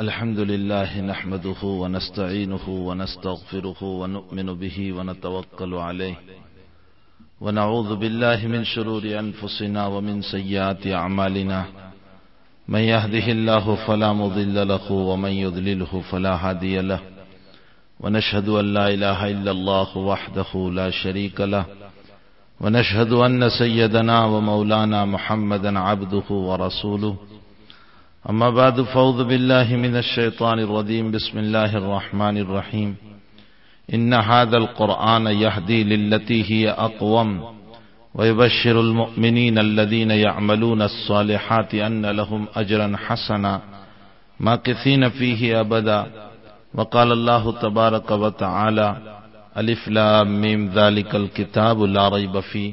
الحمد لله نحمده ونستعينه ونستغفره ونؤمن به ونتوكل عليه ونعوذ بالله من شرور أنفسنا ومن سيئات أعمالنا من يهده الله فلا مضل له ومن يضلله فلا هادي له ونشهد أن لا إله إلا الله وحده لا شريك له ونشهد أن سيدنا ومولانا محمدا عبده ورسوله أما بعد فوض بالله من الشيطان الرجيم. بسم الله الرحمن الرحيم. إن هذا القرآن يهدي للتي هي أقوم ويبشر المؤمنين الذين يعملون الصالحات أن لهم أجرا حسنا ما كثين فيه أبدا. وقال الله تبارك وتعالى ألف ميم ذلك الكتاب لا ريب فيه.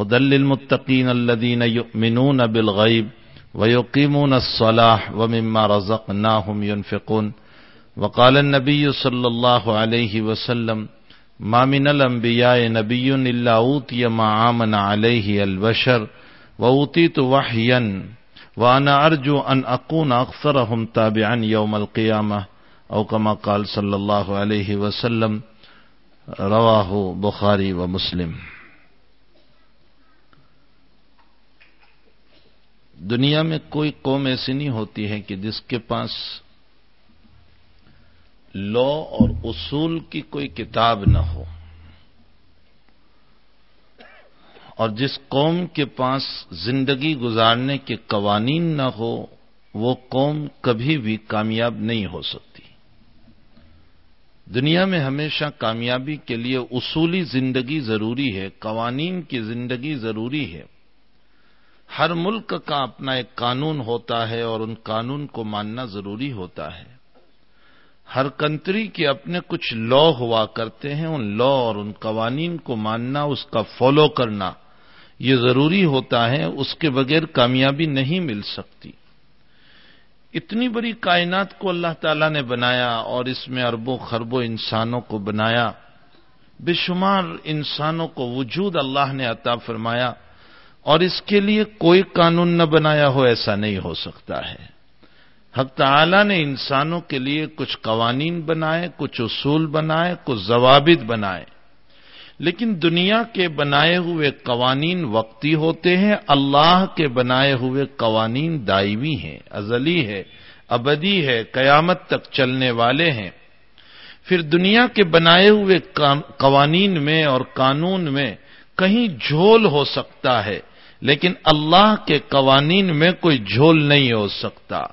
هدى للمتقين الذين يؤمنون بالغيب ويقيمون الصلاح ومما رزقناهم ينفقون وقال النبي صلى الله عليه وسلم ما من الأنبياء نبي إلا أوتي ما آمن عليه البشر وأوتيت وحيا وأنا أرجو أن أكون أكثرهم تابعا يوم القيامة أو كما قال صلى الله عليه وسلم رواه بخاري ومسلم دنیا میں کوئی قوم ایسی نہیں ہوتی ہے کہ جس کے پاس لا اور اصول کی کوئی کتاب نہ ہو اور جس قوم کے پاس زندگی گزارنے کے قوانین نہ ہو، وہ قوم کبھی بھی کامیاب نہیں ہو سکتی۔ دنیا میں ہمیشہ کامیابی کے لیے اصولی زندگی ضروری ہے، قوانین کی زندگی ضروری ہے۔ ہر ملک کا اپنا ایک قانون ہوتا ہے اور ان قانون کو ماننا ضروری ہوتا ہے۔ ہر کنٹری کے اپنے کچھ لا ہوا کرتے ہیں، ان لا اور ان قوانین کو ماننا، اس کا فالو کرنا، یہ ضروری ہوتا ہے، اس کے بغیر کامیابی نہیں مل سکتی۔ اتنی بڑی کائنات کو اللہ تعالی نے بنایا اور اس میں اربوں خربوں انسانوں کو بنایا۔ بے شمار انسانوں کو وجود اللہ نے عطا فرمایا۔ اور اس کے لیے کوئی قانون نہ بنایا ہو، ایسا نہیں ہو سکتا ہے۔ حق تعالی نے انسانوں کے لیے کچھ قوانین بنائے، کچھ اصول بنائے، کچھ ضوابط بنائے۔ لیکن دنیا کے بنائے ہوئے قوانین وقتی ہوتے ہیں، اللہ کے بنائے ہوئے قوانین دائمی ہیں، ازلی ہے ابدی ہے قیامت تک چلنے والے ہیں۔ پھر دنیا کے بنائے ہوئے قوانین میں اور قانون میں کہیں جھول ہو سکتا ہے۔ لیکن اللہ کے قوانین میں کوئی جھول نہیں ہو سکتا۔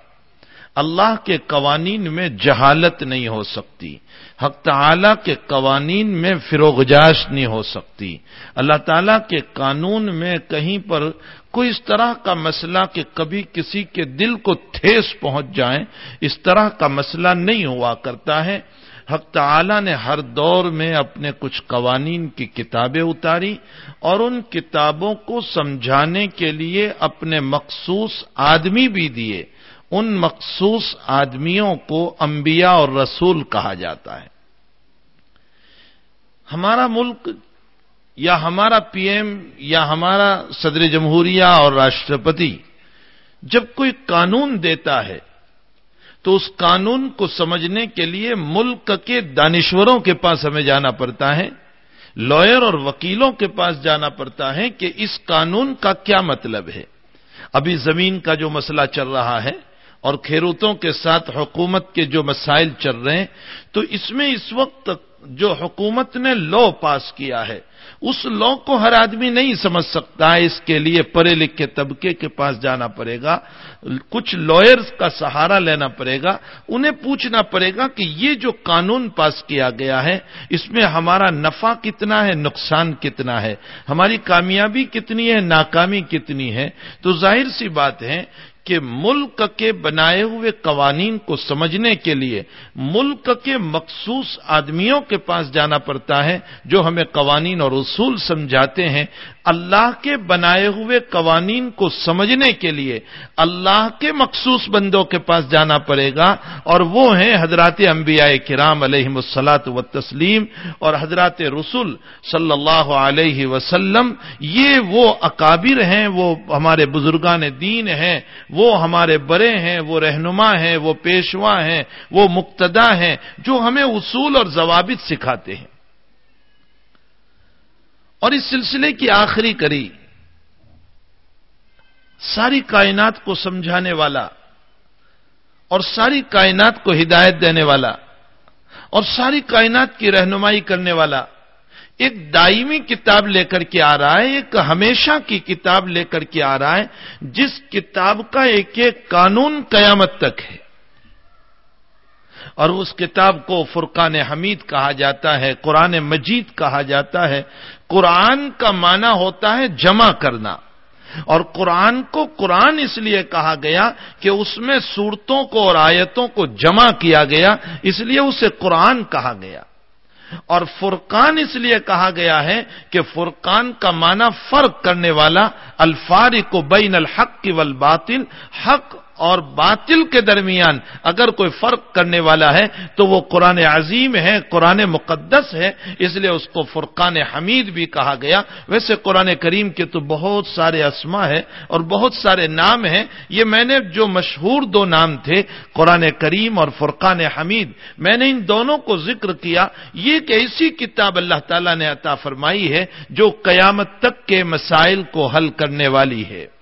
اللہ کے قوانین میں جہالت نہیں ہو سکتی۔ حق تعالی کے قوانین میں فروغجاش نہیں ہو سکتی۔ اللہ تعالی کے قانون میں کہیں پر کوئی اس طرح کا مسئلہ کہ کبھی کسی کے دل کو ٹھیس پہنچ جائے، اس طرح کا مسئلہ نہیں ہوا کرتا ہے۔ حق تعالی نے ہر دور میں اپنے کچھ قوانین کی کتابیں اتاری اور ان کتابوں کو سمجھانے کے لیے اپنے مخصوص آدمی بھی دیے۔ ان مخصوص آدمیوں کو انبیاء اور رسول کہا جاتا ہے۔ ہمارا ملک یا ہمارا پی ایم یا ہمارا صدر جمہوریہ اور راشٹرپتی جب کوئی قانون دیتا ہے تو اس قانون کو سمجھنے کے لیے ملک کے دانشوروں کے پاس ہمیں جانا پڑتا ہے، لائر اور وکیلوں کے پاس جانا پڑتا ہے کہ اس قانون کا کیا مطلب ہے۔ ابھی زمین کا جو مسئلہ چل رہا ہے اور کھیروتوں کے ساتھ حکومت کے جو مسائل چل رہے ہیں، تو اس میں اس وقت جو حکومت نے لا پاس کیا ہے اس لا کو ہر آدمی نہیں سمجھ سکتا ہے، اس کے لیے پڑھے لکھے طبقے کے پاس جانا پڑے گا، کچھ لائرز کا سہارا لینا پڑے گا، انہیں پوچھنا پڑے گا کہ یہ جو قانون پاس کیا گیا ہے، اس میں ہمارا نفع کتنا ہے، نقصان کتنا ہے؟ ہماری کامیابی کتنی ہے، ناکامی کتنی ہے؟ تو ظاہر سی بات ہے کہ ملک کے بنائے ہوئے قوانین کو سمجھنے کے لیے ملک کے مخصوص آدمیوں کے پاس جانا پڑتا ہے جو ہمیں قوانین اور اصول سمجھاتے ہیں اللہ کے بنائے ہوئے قوانین کو سمجھنے کے لیے اللہ کے مخصوص بندوں کے پاس جانا پڑے گا اور وہ ہیں حضرات انبیاء کرام علیہ السلاط و تسلیم اور حضرات رسول صلی اللہ علیہ وسلم، یہ وہ اکابر ہیں، وہ ہمارے بزرگان دین ہیں، وہ ہمارے بڑے ہیں، وہ رہنما ہیں، وہ پیشوا ہیں، وہ مقتدا ہیں، جو ہمیں اصول اور ضوابط سکھاتے ہیں۔ اور اس سلسلے کی آخری کری۔ ساری کائنات کو سمجھانے والا اور ساری کائنات کو ہدایت دینے والا اور ساری کائنات کی رہنمائی کرنے والا ایک دائمی کتاب لے کر کے آ رہا ہے، ایک ہمیشہ کی کتاب لے کر کے آ رہا ہے، جس کتاب کا ایک ایک قانون قیامت تک ہے۔ اور اس کتاب کو فرقان حمید کہا جاتا ہے، قرآن مجید کہا جاتا ہے۔ قرآن کا معنی ہوتا ہے جمع کرنا۔ اور قرآن کو قرآن اس لیے کہا گیا کہ اس میں صورتوں کو اور آیتوں کو جمع کیا گیا، اس لیے اسے قرآن کہا گیا۔ اور فرقان اس لیے کہا گیا ہے کہ فرقان کا معنی فرق کرنے والا الفارق بین الحق والباطل، حق اور باطل کے درمیان اگر کوئی فرق کرنے والا ہے تو وہ قرآن عظیم ہے، قرآن مقدس ہے، اس لیے اس کو فرقان حمید بھی کہا گیا۔ ویسے قرآن کریم کے تو بہت سارے اسما ہے اور بہت سارے نام ہیں۔ یہ میں نے جو مشہور دو نام تھے، قرآن کریم اور فرقان حمید، میں نے ان دونوں کو ذکر کیا۔ یہ ایک ایسی کتاب اللہ تعالیٰ نے عطا فرمائی ہے جو قیامت تک کے مسائل کو حل کرنے والی ہے۔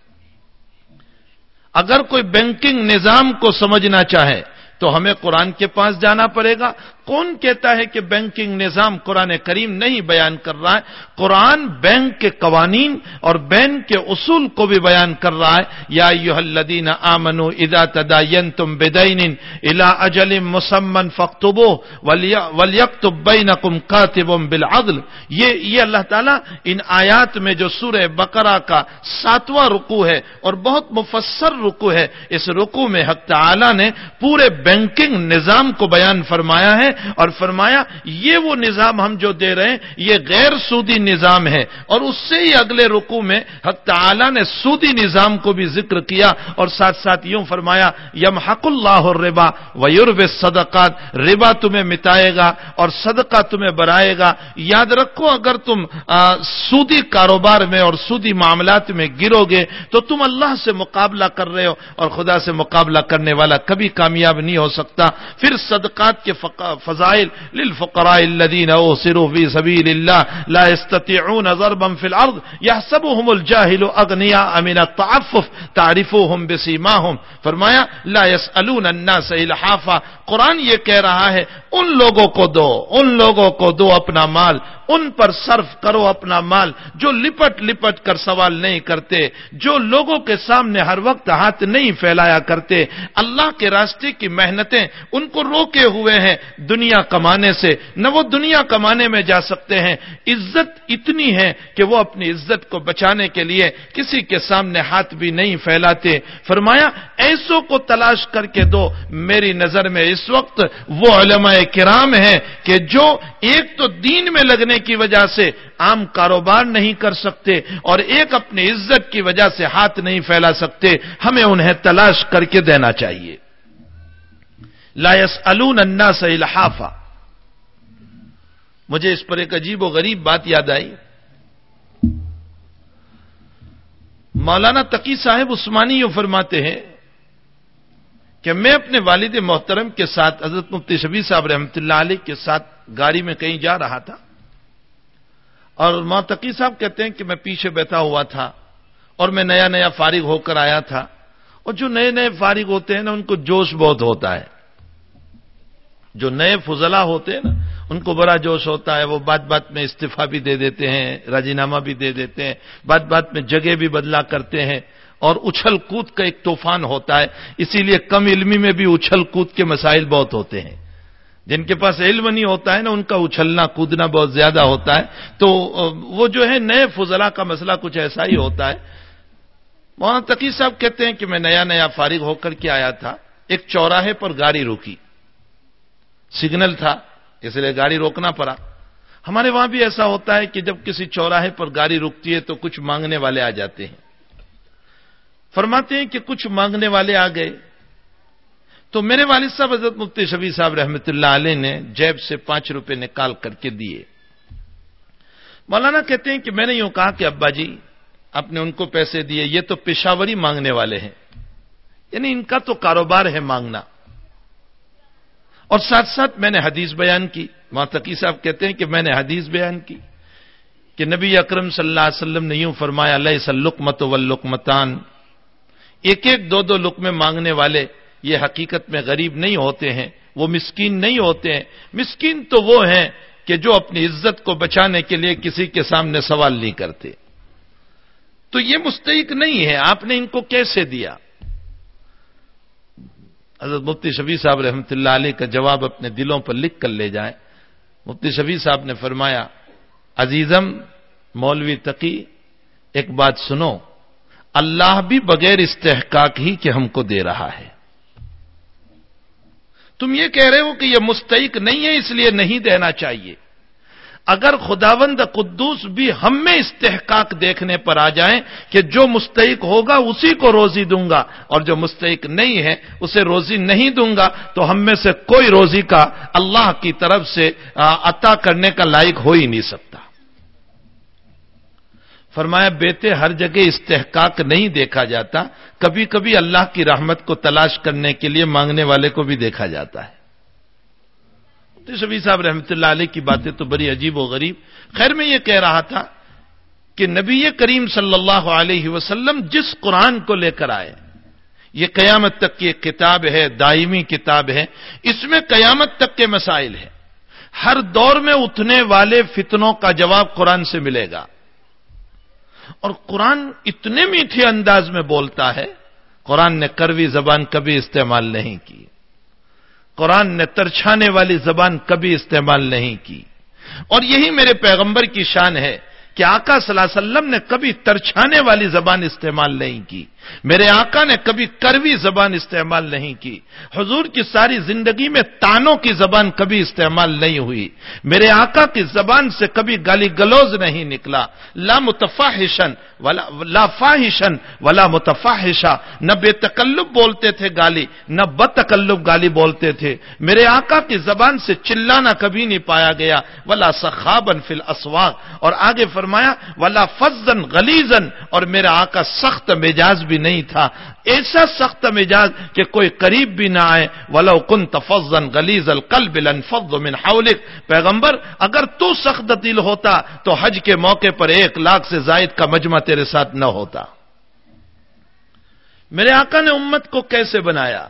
اگر کوئی بینکنگ نظام کو سمجھنا چاہے تو ہمیں قرآن کے پاس جانا پڑے گا کون کہتا ہے کہ بینکنگ نظام قرآن کریم نہیں بیان کر رہا ہے۔ قرآن بینک کے قوانین اور بینک کے اصول کو بھی بیان کر رہا ہے۔ یا الدین آمن ادا تدین تم بدین الا اجل مسمن فختبو ولیکتب بینکم کاتبم بالعدل۔ یہ یہ اللہ تعالیٰ ان آیات میں جو سورہ بقرہ کا ساتواں رکو ہے اور بہت مفسر رکو ہے، اس رکو میں حق تعالی نے پورے بینکنگ نظام کو بیان فرمایا ہے۔ اور فرمایا، یہ وہ نظام ہم جو دے رہے ہیں، یہ غیر سودی نظام ہے۔ اور اس سے ہی اگلے رکو میں حق تعالی نے سودی نظام کو بھی ذکر کیا اور ساتھ ساتھ یوں فرمایا یم حق اللہ ربا ویورب صدقات ربا تمہیں مٹائے گا اور صدقہ تمہیں برائے گا۔ یاد رکھو، اگر تم سودی کاروبار میں اور سودی معاملات میں گرو گے تو تم اللہ سے مقابلہ کر رہے ہو اور خدا سے مقابلہ کرنے والا کبھی کامیاب نہیں ہو سکتا۔ پھر صدقات کے فضائل للفقراء الذين اوسروا في سبيل الله لا يستطيعون ضربا في الارض يحسبهم الجاهل اغنياء من التعفف تعرفوهم بسيماهم فرمایا، لا يسالون الناس الحافا قرآن یہ کہہ رہا ہے، ان لوگوں کو دو، ان لوگوں کو دو اپنا مال، ان پر صرف کرو اپنا مال، جو لپٹ لپٹ کر سوال نہیں کرتے، جو لوگوں کے سامنے ہر وقت ہاتھ نہیں پھیلایا کرتے، اللہ کے راستے کی محنتیں ان کو روکے ہوئے ہیں دنیا کمانے سے، نہ وہ دنیا کمانے میں جا سکتے ہیں۔ عزت اتنی ہے کہ وہ اپنی عزت کو بچانے کے لیے کسی کے سامنے ہاتھ بھی نہیں پھیلاتے۔ فرمایا، ایسوں کو تلاش کر کے دو۔ میری نظر میں اس وقت وہ علماء کرام ہیں کہ جو ایک تو دین میں لگنے کی وجہ سے عام کاروبار نہیں کر سکتے اور ایک اپنی عزت کی وجہ سے ہاتھ نہیں پھیلا سکتے، ہمیں انہیں تلاش کر کے دینا چاہیے۔ لایس انا سے الحافہ مجھے اس پر ایک عجیب و غریب بات یاد آئی۔ مولانا تقی صاحب عثمانی یوں فرماتے ہیں کہ میں اپنے والد محترم کے ساتھ حضرت مفتی شبی صاحب رحمتہ اللہ علیہ کے ساتھ گاڑی میں کہیں جا رہا تھا اور موتقی صاحب کہتے ہیں کہ میں پیچھے بیٹھا ہوا تھا اور میں نیا نیا فارغ ہو کر آیا تھا اور جو نئے نئے فارغ ہوتے ہیں نا، ان کو جوش بہت ہوتا ہے۔ جو نئے فضلہ ہوتے ہیں نا، ان کو بڑا جوش ہوتا ہے، وہ بات بات میں استعفی بھی دے دیتے ہیں راجی نامہ بھی دے دیتے ہیں، بات بات میں جگہ بھی بدلا کرتے ہیں اور اچھل کود کا ایک طوفان ہوتا ہے۔ اسی لیے کم علمی میں بھی اچھل کود کے مسائل بہت ہوتے ہیں۔ جن کے پاس علم نہیں ہوتا ہے نا، ان کا اچھلنا کودنا بہت زیادہ ہوتا ہے۔ تو وہ جو ہے نئے فضلہ کا مسئلہ کچھ ایسا ہی ہوتا ہے۔ وہاں تقی صاحب کہتے ہیں کہ میں نیا نیا فارغ ہو کر کے آیا تھا، ایک چوراہے پر گاڑی روکی سگنل تھا، اس لیے گاڑی روکنا پڑا۔ ہمارے وہاں بھی ایسا ہوتا ہے کہ جب کسی چوراہے پر گاڑی رکتی ہے تو کچھ مانگنے والے آ جاتے ہیں۔ فرماتے ہیں کہ کچھ مانگنے والے آ گئے۔ تو میرے والد صاحب، حضرت مفتی شبی صاحب رحمۃ اللہ علیہ نے جیب سے پانچ روپے نکال کر کے دیے۔ مولانا کہتے ہیں کہ میں نے یوں کہا کہ ابا جی آپ نے ان کو پیسے دیے، یہ تو پشاوری مانگنے والے ہیں۔ یعنی ان کا تو کاروبار ہے مانگنا۔ اور ساتھ ساتھ میں نے حدیث بیان کی۔ تقی صاحب کہتے ہیں کہ میں نے حدیث بیان کی کہ نبی اکرم صلی اللہ علیہ وسلم نے یوں فرمایا اللہ سلکمت ولکمتان ایک ایک دو دو لکمے مانگنے والے یہ حقیقت میں غریب نہیں ہوتے ہیں، وہ مسکین نہیں ہوتے ہیں۔ مسکین تو وہ ہیں کہ جو اپنی عزت کو بچانے کے لیے کسی کے سامنے سوال نہیں کرتے۔ تو یہ مستحق نہیں ہے، آپ نے ان کو کیسے دیا؟ حضرت مفتی شفیع صاحب رحمۃ اللہ علیہ کا جواب اپنے دلوں پر لکھ کر لے جائیں۔ مفتی شفیع صاحب نے فرمایا، عزیزم، مولوی تقی، ایک بات سنو، اللہ بھی بغیر استحقاق ہی کہ ہم کو دے رہا ہے۔ تم یہ کہہ رہے ہو کہ یہ مستحق نہیں ہے، اس لیے نہیں دینا چاہیے۔ اگر خداوند قدوس بھی ہم میں استحقاق دیکھنے پر آ جائیں کہ جو مستحق ہوگا اسی کو روزی دوں گا اور جو مستحق نہیں ہے اسے روزی نہیں دوں گا تو ہم میں سے کوئی روزی کا اللہ کی طرف سے عطا کرنے کا لائق ہو ہی نہیں سکتا۔ فرمایا، بیٹے، ہر جگہ استحقاق نہیں دیکھا جاتا۔ کبھی کبھی اللہ کی رحمت کو تلاش کرنے کے لیے مانگنے والے کو بھی دیکھا جاتا ہے۔ شبی صاحب رحمۃ اللہ علیہ کی باتیں تو بڑی عجیب و غریب۔ خیر میں یہ کہہ رہا تھا کہ نبی کریم صلی اللہ علیہ وسلم جس قرآن کو لے کر آئے، یہ قیامت تک کی ایک کتاب ہے، دائمی کتاب ہے، اس میں قیامت تک کے مسائل ہیں۔ ہر دور میں اٹھنے والے فتنوں کا جواب قرآن سے ملے گا۔ اور قرآن اتنے میٹھے انداز میں بولتا ہے، قرآن نے کروی زبان کبھی استعمال نہیں کی۔ قرآن نے ترچھانے والی زبان کبھی استعمال نہیں کی۔ اور یہی میرے پیغمبر کی شان ہے کہ آقا صلی اللہ علیہ وسلم نے کبھی ترچھانے والی زبان استعمال نہیں کی۔ میرے آقا نے کبھی کروی زبان استعمال نہیں کی۔ حضور کی ساری زندگی میں تانوں کی زبان کبھی استعمال نہیں ہوئی۔ میرے آقا کی زبان سے کبھی گالی گلوز نہیں نکلا۔ لا متفاحشن ولا لا فاحشن ولا متفاحشا نہ بے تکلب بولتے تھے گالی، نہ بتکلب گالی بولتے تھے۔ میرے آقا کی زبان سے چلانا کبھی نہیں پایا گیا۔ ولا سخابن فی الاسواق۔ اور آگے فرمایا، ولا فزن غلیزن اور میرا آقا سخت مزاج بھی نہیں تھا۔ ایسا سخت مزاج کہ کوئی قریب بھی نہ آئے۔ ولو کن تفزن گلیز القلب لنفض من حولک پیغمبر، اگر تو سخت دل ہوتا تو حج کے موقع پر ایک لاکھ سے زائد کا مجمع تیرے ساتھ نہ ہوتا۔ میرے آقا نے امت کو کیسے بنایا؟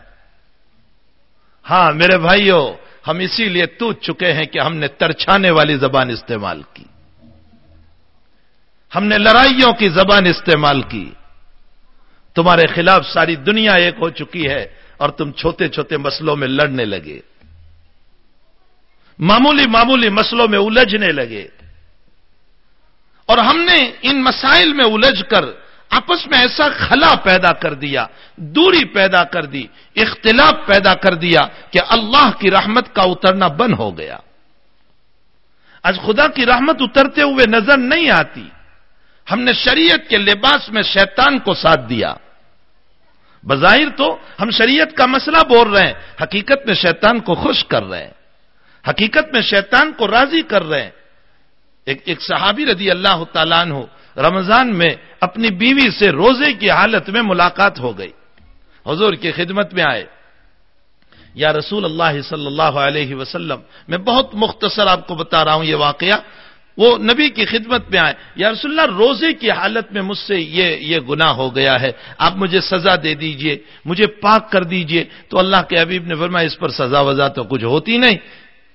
ہاں میرے بھائیوں ہم اسی لیے تو چکے ہیں کہ ہم نے ترچھانے والی زبان استعمال کی۔ ہم نے لڑائیوں کی زبان استعمال کی۔ تمہارے خلاف ساری دنیا ایک ہو چکی ہے اور تم چھوٹے چھوٹے مسلوں میں لڑنے لگے۔ معمولی معمولی مسلوں میں الجھنے لگے۔ اور ہم نے ان مسائل میں الجھ کر آپس میں ایسا خلا پیدا کر دیا، دوری پیدا کر دی، اختلاف پیدا کر دیا کہ اللہ کی رحمت کا اترنا بند ہو گیا۔ آج خدا کی رحمت اترتے ہوئے نظر نہیں آتی۔ ہم نے شریعت کے لباس میں شیطان کو ساتھ دیا۔ بظاہر تو ہم شریعت کا مسئلہ بول رہے ہیں، حقیقت میں شیطان کو خوش کر رہے ہیں۔ حقیقت میں شیطان کو راضی کر رہے ہیں۔ ایک ایک صحابی رضی اللہ تعالیٰ عنہ رمضان میں اپنی بیوی سے روزے کی حالت میں ملاقات ہو گئی۔ حضور کی خدمت میں آئے۔ یا رسول اللہ صلی اللہ علیہ وسلم، میں بہت مختصر آپ کو بتا رہا ہوں یہ واقعہ۔ وہ نبی کی خدمت میں آئے۔ یا رسول اللہ، روزے کی حالت میں مجھ سے یہ یہ گناہ ہو گیا ہے۔ آپ مجھے سزا دے دیجیے، مجھے پاک کر دیجیے۔ تو اللہ کے حبیب نے فرمایا، اس پر سزا وزا تو کچھ ہوتی نہیں۔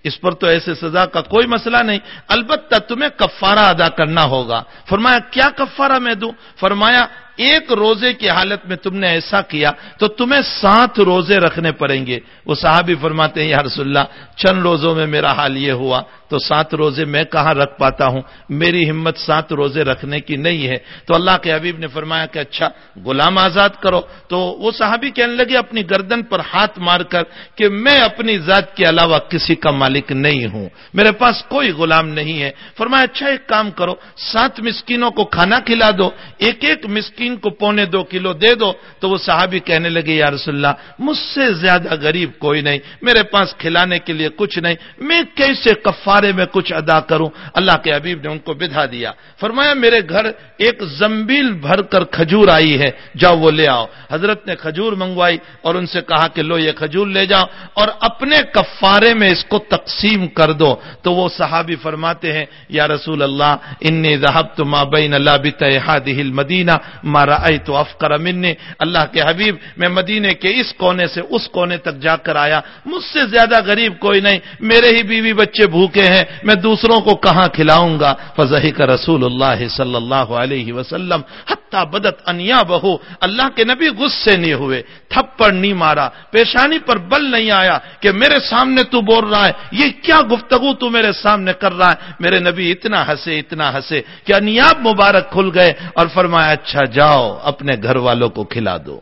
اس پر تو ایسے سزا کا کوئی مسئلہ نہیں۔ البتہ تمہیں کفارہ ادا کرنا ہوگا۔ فرمایا، کیا کفارہ میں دوں؟ فرمایا ایک روزے کی حالت میں تم نے ایسا کیا تو تمہیں سات روزے رکھنے پڑیں گے۔ وہ صحابی فرماتے ہیں، یا رسول اللہ، چند روزوں میں میرا حال یہ ہوا تو سات روزے میں کہاں رکھ پاتا ہوں؟ میری ہمت سات روزے رکھنے کی نہیں ہے۔ تو اللہ کے حبیب نے فرمایا کہ اچھا غلام آزاد کرو۔ تو وہ صحابی کہنے لگے اپنی گردن پر ہاتھ مار کر کہ میں اپنی ذات کے علاوہ کسی کا مالک نہیں ہوں۔ میرے پاس کوئی غلام نہیں ہے۔ فرمایا اچھا ایک کام کرو، سات مسکینوں کو کھانا کھلا دو۔ ایک ایک مسکین مسکین کو پونے دو کلو دے دو، تو وہ صحابی کہنے لگے، یا رسول اللہ، مجھ سے زیادہ غریب کوئی نہیں، میرے پاس کھلانے کے لیے کچھ نہیں، میں کیسے کفارے میں کچھ ادا کروں؟ اللہ کے حبیب نے ان کو بدھا دیا۔ فرمایا، میرے گھر ایک زمبیل بھر کر کھجور آئی ہے، جاؤ وہ لے آؤ۔ حضرت نے کھجور منگوائی اور ان سے کہا کہ لو یہ کھجور لے جاؤ اور اپنے کفارے میں اس کو تقسیم کر دو۔ تو وہ صحابی فرماتے ہیں، یا رسول اللہ، انی ذہب تو ماں بین اللہ بتحادل مدینہ مارا اے تو افکر امن اللہ کے حبیب، میں مدینے کے اس کونے سے اس کونے تک جا کر آیا۔ مجھ سے زیادہ غریب کوئی نہیں۔ میرے ہی بیوی بچے بھوکے ہیں۔ میں دوسروں کو کہاں کھلاؤں گا؟ فضحی کا رسول اللہ صلی اللہ علیہ وسلم۔ حتیٰ بدت انیا بہو اللہ کے نبی غصے نہیں ہوئے۔ تھپڑ نہیں مارا۔ پیشانی پر بل نہیں آیا کہ میرے سامنے تو بول رہا ہے۔ یہ کیا گفتگو تو میرے سامنے کر رہا ہے۔ میرے نبی اتنا ہنسے اتنا ہنسے کہ انیاب مبارک کھل گئے اور فرمایا اچھا جاؤ، اپنے گھر والوں کو کھلا دو۔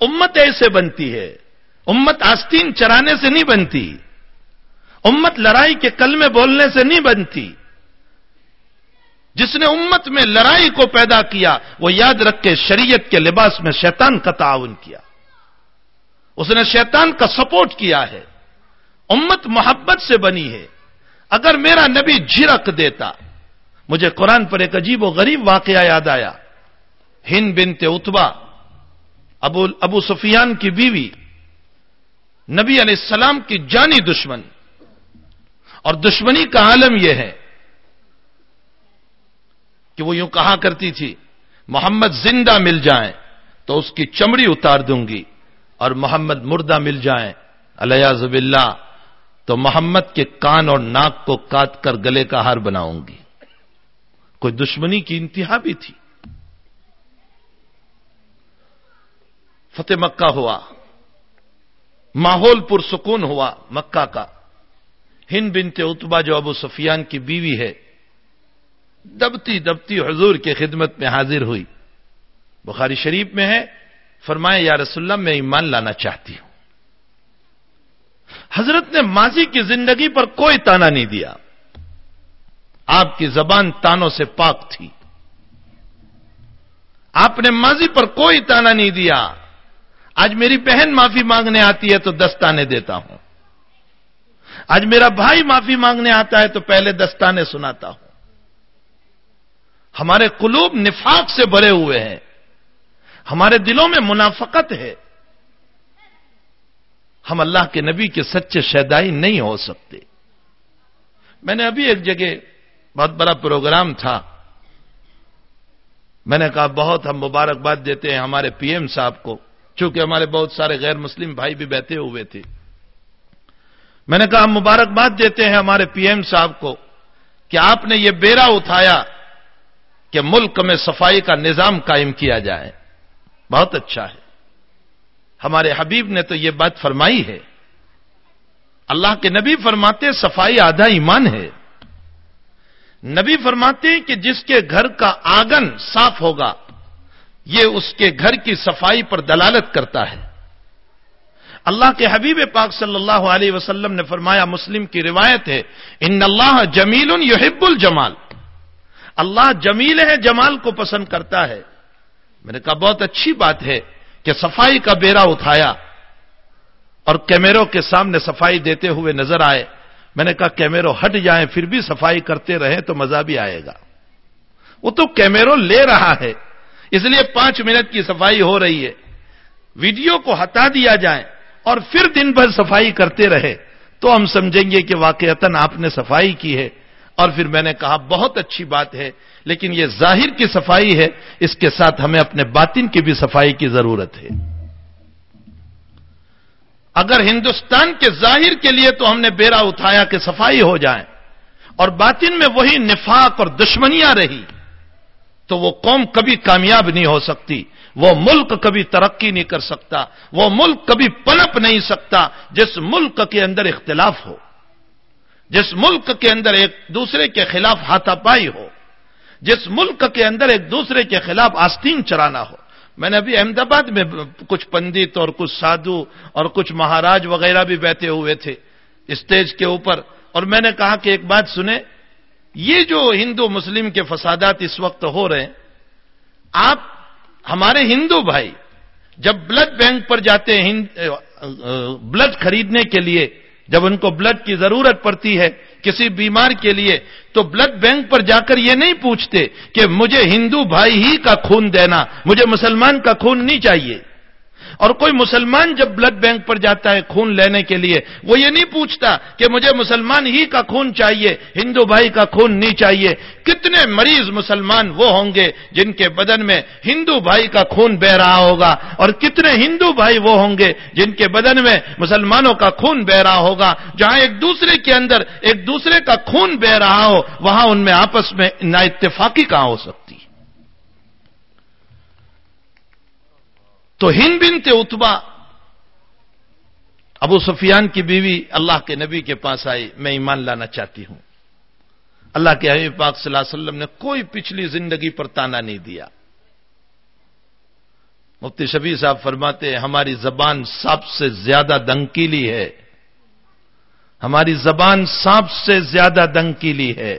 امت ایسے بنتی ہے۔ امت آستین چرانے سے نہیں بنتی۔ امت لڑائی کے کل میں بولنے سے نہیں بنتی۔ جس نے امت میں لڑائی کو پیدا کیا، وہ یاد رکھ کے شریعت کے لباس میں شیطان کا تعاون کیا۔ اس نے شیطان کا سپورٹ کیا ہے۔ امت محبت سے بنی ہے۔ اگر میرا نبی جھرک دیتا مجھے قرآن پر ایک عجیب و غریب واقعہ یاد آیا۔ ہند بنت اتبا ابو ابو سفیان کی بیوی، نبی علیہ السلام کی جانی دشمن۔ اور دشمنی کا عالم یہ ہے کہ وہ یوں کہا کرتی تھی، محمد زندہ مل جائیں تو اس کی چمڑی اتار دوں گی اور محمد مردہ مل جائیں۔ علیہ زب اللہ تو محمد کے کان اور ناک کو کاٹ کر گلے کا ہار بناؤں گی۔ کوئی دشمنی کی انتہا بھی تھی۔ فتح مکہ ہوا۔ ماحول پرسکون ہوا۔ مکہ کا۔ ہند بنتے اتبا جو ابو سفیان کی بیوی ہے، دبتی دبتی حضور کی خدمت میں حاضر ہوئی۔ بخاری شریف میں ہے۔ فرمائے یا رسول اللہ، میں ایمان لانا چاہتی ہوں۔ حضرت نے ماضی کی زندگی پر کوئی تانا نہیں دیا۔ آپ کی زبان تانوں سے پاک تھی۔ آپ نے ماضی پر کوئی تانا نہیں دیا۔ آج میری بہن معافی مانگنے آتی ہے تو دستانے دیتا ہوں۔ آج میرا بھائی معافی مانگنے آتا ہے تو پہلے دستانے سناتا ہوں۔ ہمارے قلوب نفاق سے بھرے ہوئے ہیں۔ ہمارے دلوں میں منافقت ہے۔ ہم اللہ کے نبی کے سچے شیدائی نہیں ہو سکتے۔ میں نے ابھی ایک جگہ بہت بڑا پروگرام تھا۔ میں نے کہا بہت ہم مبارکباد دیتے ہیں ہمارے پی ایم صاحب کو، چونکہ ہمارے بہت سارے غیر مسلم بھائی بھی بیٹھے ہوئے تھے۔ میں نے کہا ہم مبارکباد دیتے ہیں ہمارے پی ایم صاحب کو کہ آپ نے یہ بیرا اٹھایا کہ ملک میں صفائی کا نظام قائم کیا جائے۔ بہت اچھا ہے۔ ہمارے حبیب نے تو یہ بات فرمائی ہے۔ اللہ کے نبی فرماتے صفائی آدھا ایمان ہے۔ نبی فرماتے ہیں کہ جس کے گھر کا آنگن صاف ہوگا، یہ اس کے گھر کی صفائی پر دلالت کرتا ہے۔ اللہ کے حبیب پاک صلی اللہ علیہ وسلم نے فرمایا، مسلم کی روایت ہے، ان اللہ جمیل یحب الجمال۔ اللہ جمیل ہے، جمال کو پسند کرتا ہے۔ میں نے کہا، بہت اچھی بات ہے کہ صفائی کا بیرا اٹھایا اور کیمروں کے سامنے صفائی دیتے ہوئے نظر آئے۔ میں نے کہا کیمروں ہٹ جائیں، پھر بھی صفائی کرتے رہیں تو مزہ بھی آئے گا۔ وہ تو کیمروں لے رہا ہے، اس لیے پانچ منٹ کی صفائی ہو رہی ہے۔ ویڈیو کو ہٹا دیا جائے اور پھر دن بھر صفائی کرتے رہے، تو ہم سمجھیں گے کہ واقعتاً آپ نے صفائی کی ہے۔ اور پھر میں نے کہا، بہت اچھی بات ہے، لیکن یہ ظاہر کی صفائی ہے، اس کے ساتھ ہمیں اپنے باطن کی بھی صفائی کی ضرورت ہے۔ اگر ہندوستان کے ظاہر کے لیے تو ہم نے بیرا اٹھایا کہ صفائی ہو جائے اور باطن میں وہی نفاق اور دشمنیاں رہی تو وہ قوم کبھی کامیاب نہیں ہو سکتی، وہ ملک کبھی ترقی نہیں کر سکتا، وہ ملک کبھی پنپ نہیں سکتا جس ملک کے اندر اختلاف ہو، جس ملک کے اندر ایک دوسرے کے خلاف ہاتھا پائی ہو، جس ملک کے اندر ایک دوسرے کے خلاف آستین چرانا ہو۔ میں نے ابھی احمد آباد میں کچھ پنڈت اور کچھ سادھو اور کچھ مہاراج وغیرہ بھی بیٹھے ہوئے تھے اسٹیج کے اوپر اور میں نے کہا کہ ایک بات سنیں، یہ جو ہندو مسلم کے فسادات اس وقت ہو رہے ہیں، آپ ہمارے ہندو بھائی جب بلڈ بینک پر جاتے ہیں بلڈ خریدنے کے لیے، جب ان کو بلڈ کی ضرورت پڑتی ہے کسی بیمار کے لیے تو بلڈ بینک پر جا کر یہ نہیں پوچھتے کہ مجھے ہندو بھائی ہی کا خون دینا، مجھے مسلمان کا خون نہیں چاہیے۔ اور کوئی مسلمان جب بلڈ بینک پر جاتا ہے خون لینے کے لیے، وہ یہ نہیں پوچھتا کہ مجھے مسلمان ہی کا خون چاہیے، ہندو بھائی کا خون نہیں چاہیے۔ کتنے مریض مسلمان وہ ہوں گے جن کے بدن میں ہندو بھائی کا خون بہ رہا ہوگا، اور کتنے ہندو بھائی وہ ہوں گے جن کے بدن میں مسلمانوں کا خون بہ رہا ہوگا، جہاں ایک دوسرے کے اندر ایک دوسرے کا خون بہ رہا ہو، وہاں ان میں آپس میں نا اتفاقی کہاں ہو سکتی؟ ہے تو ہند بن اتبا ابو سفیان کی بیوی اللہ کے نبی کے پاس آئی، میں ایمان لانا چاہتی ہوں۔ اللہ کے حبیب پاک صلی اللہ علیہ وسلم نے کوئی پچھلی زندگی پر تانا نہیں دیا۔ مفتی شبی صاحب فرماتے ہیں، ہماری زبان سب سے زیادہ دنکیلی ہے۔ ہماری زبان سانپ سے زیادہ دنکیلی ہے۔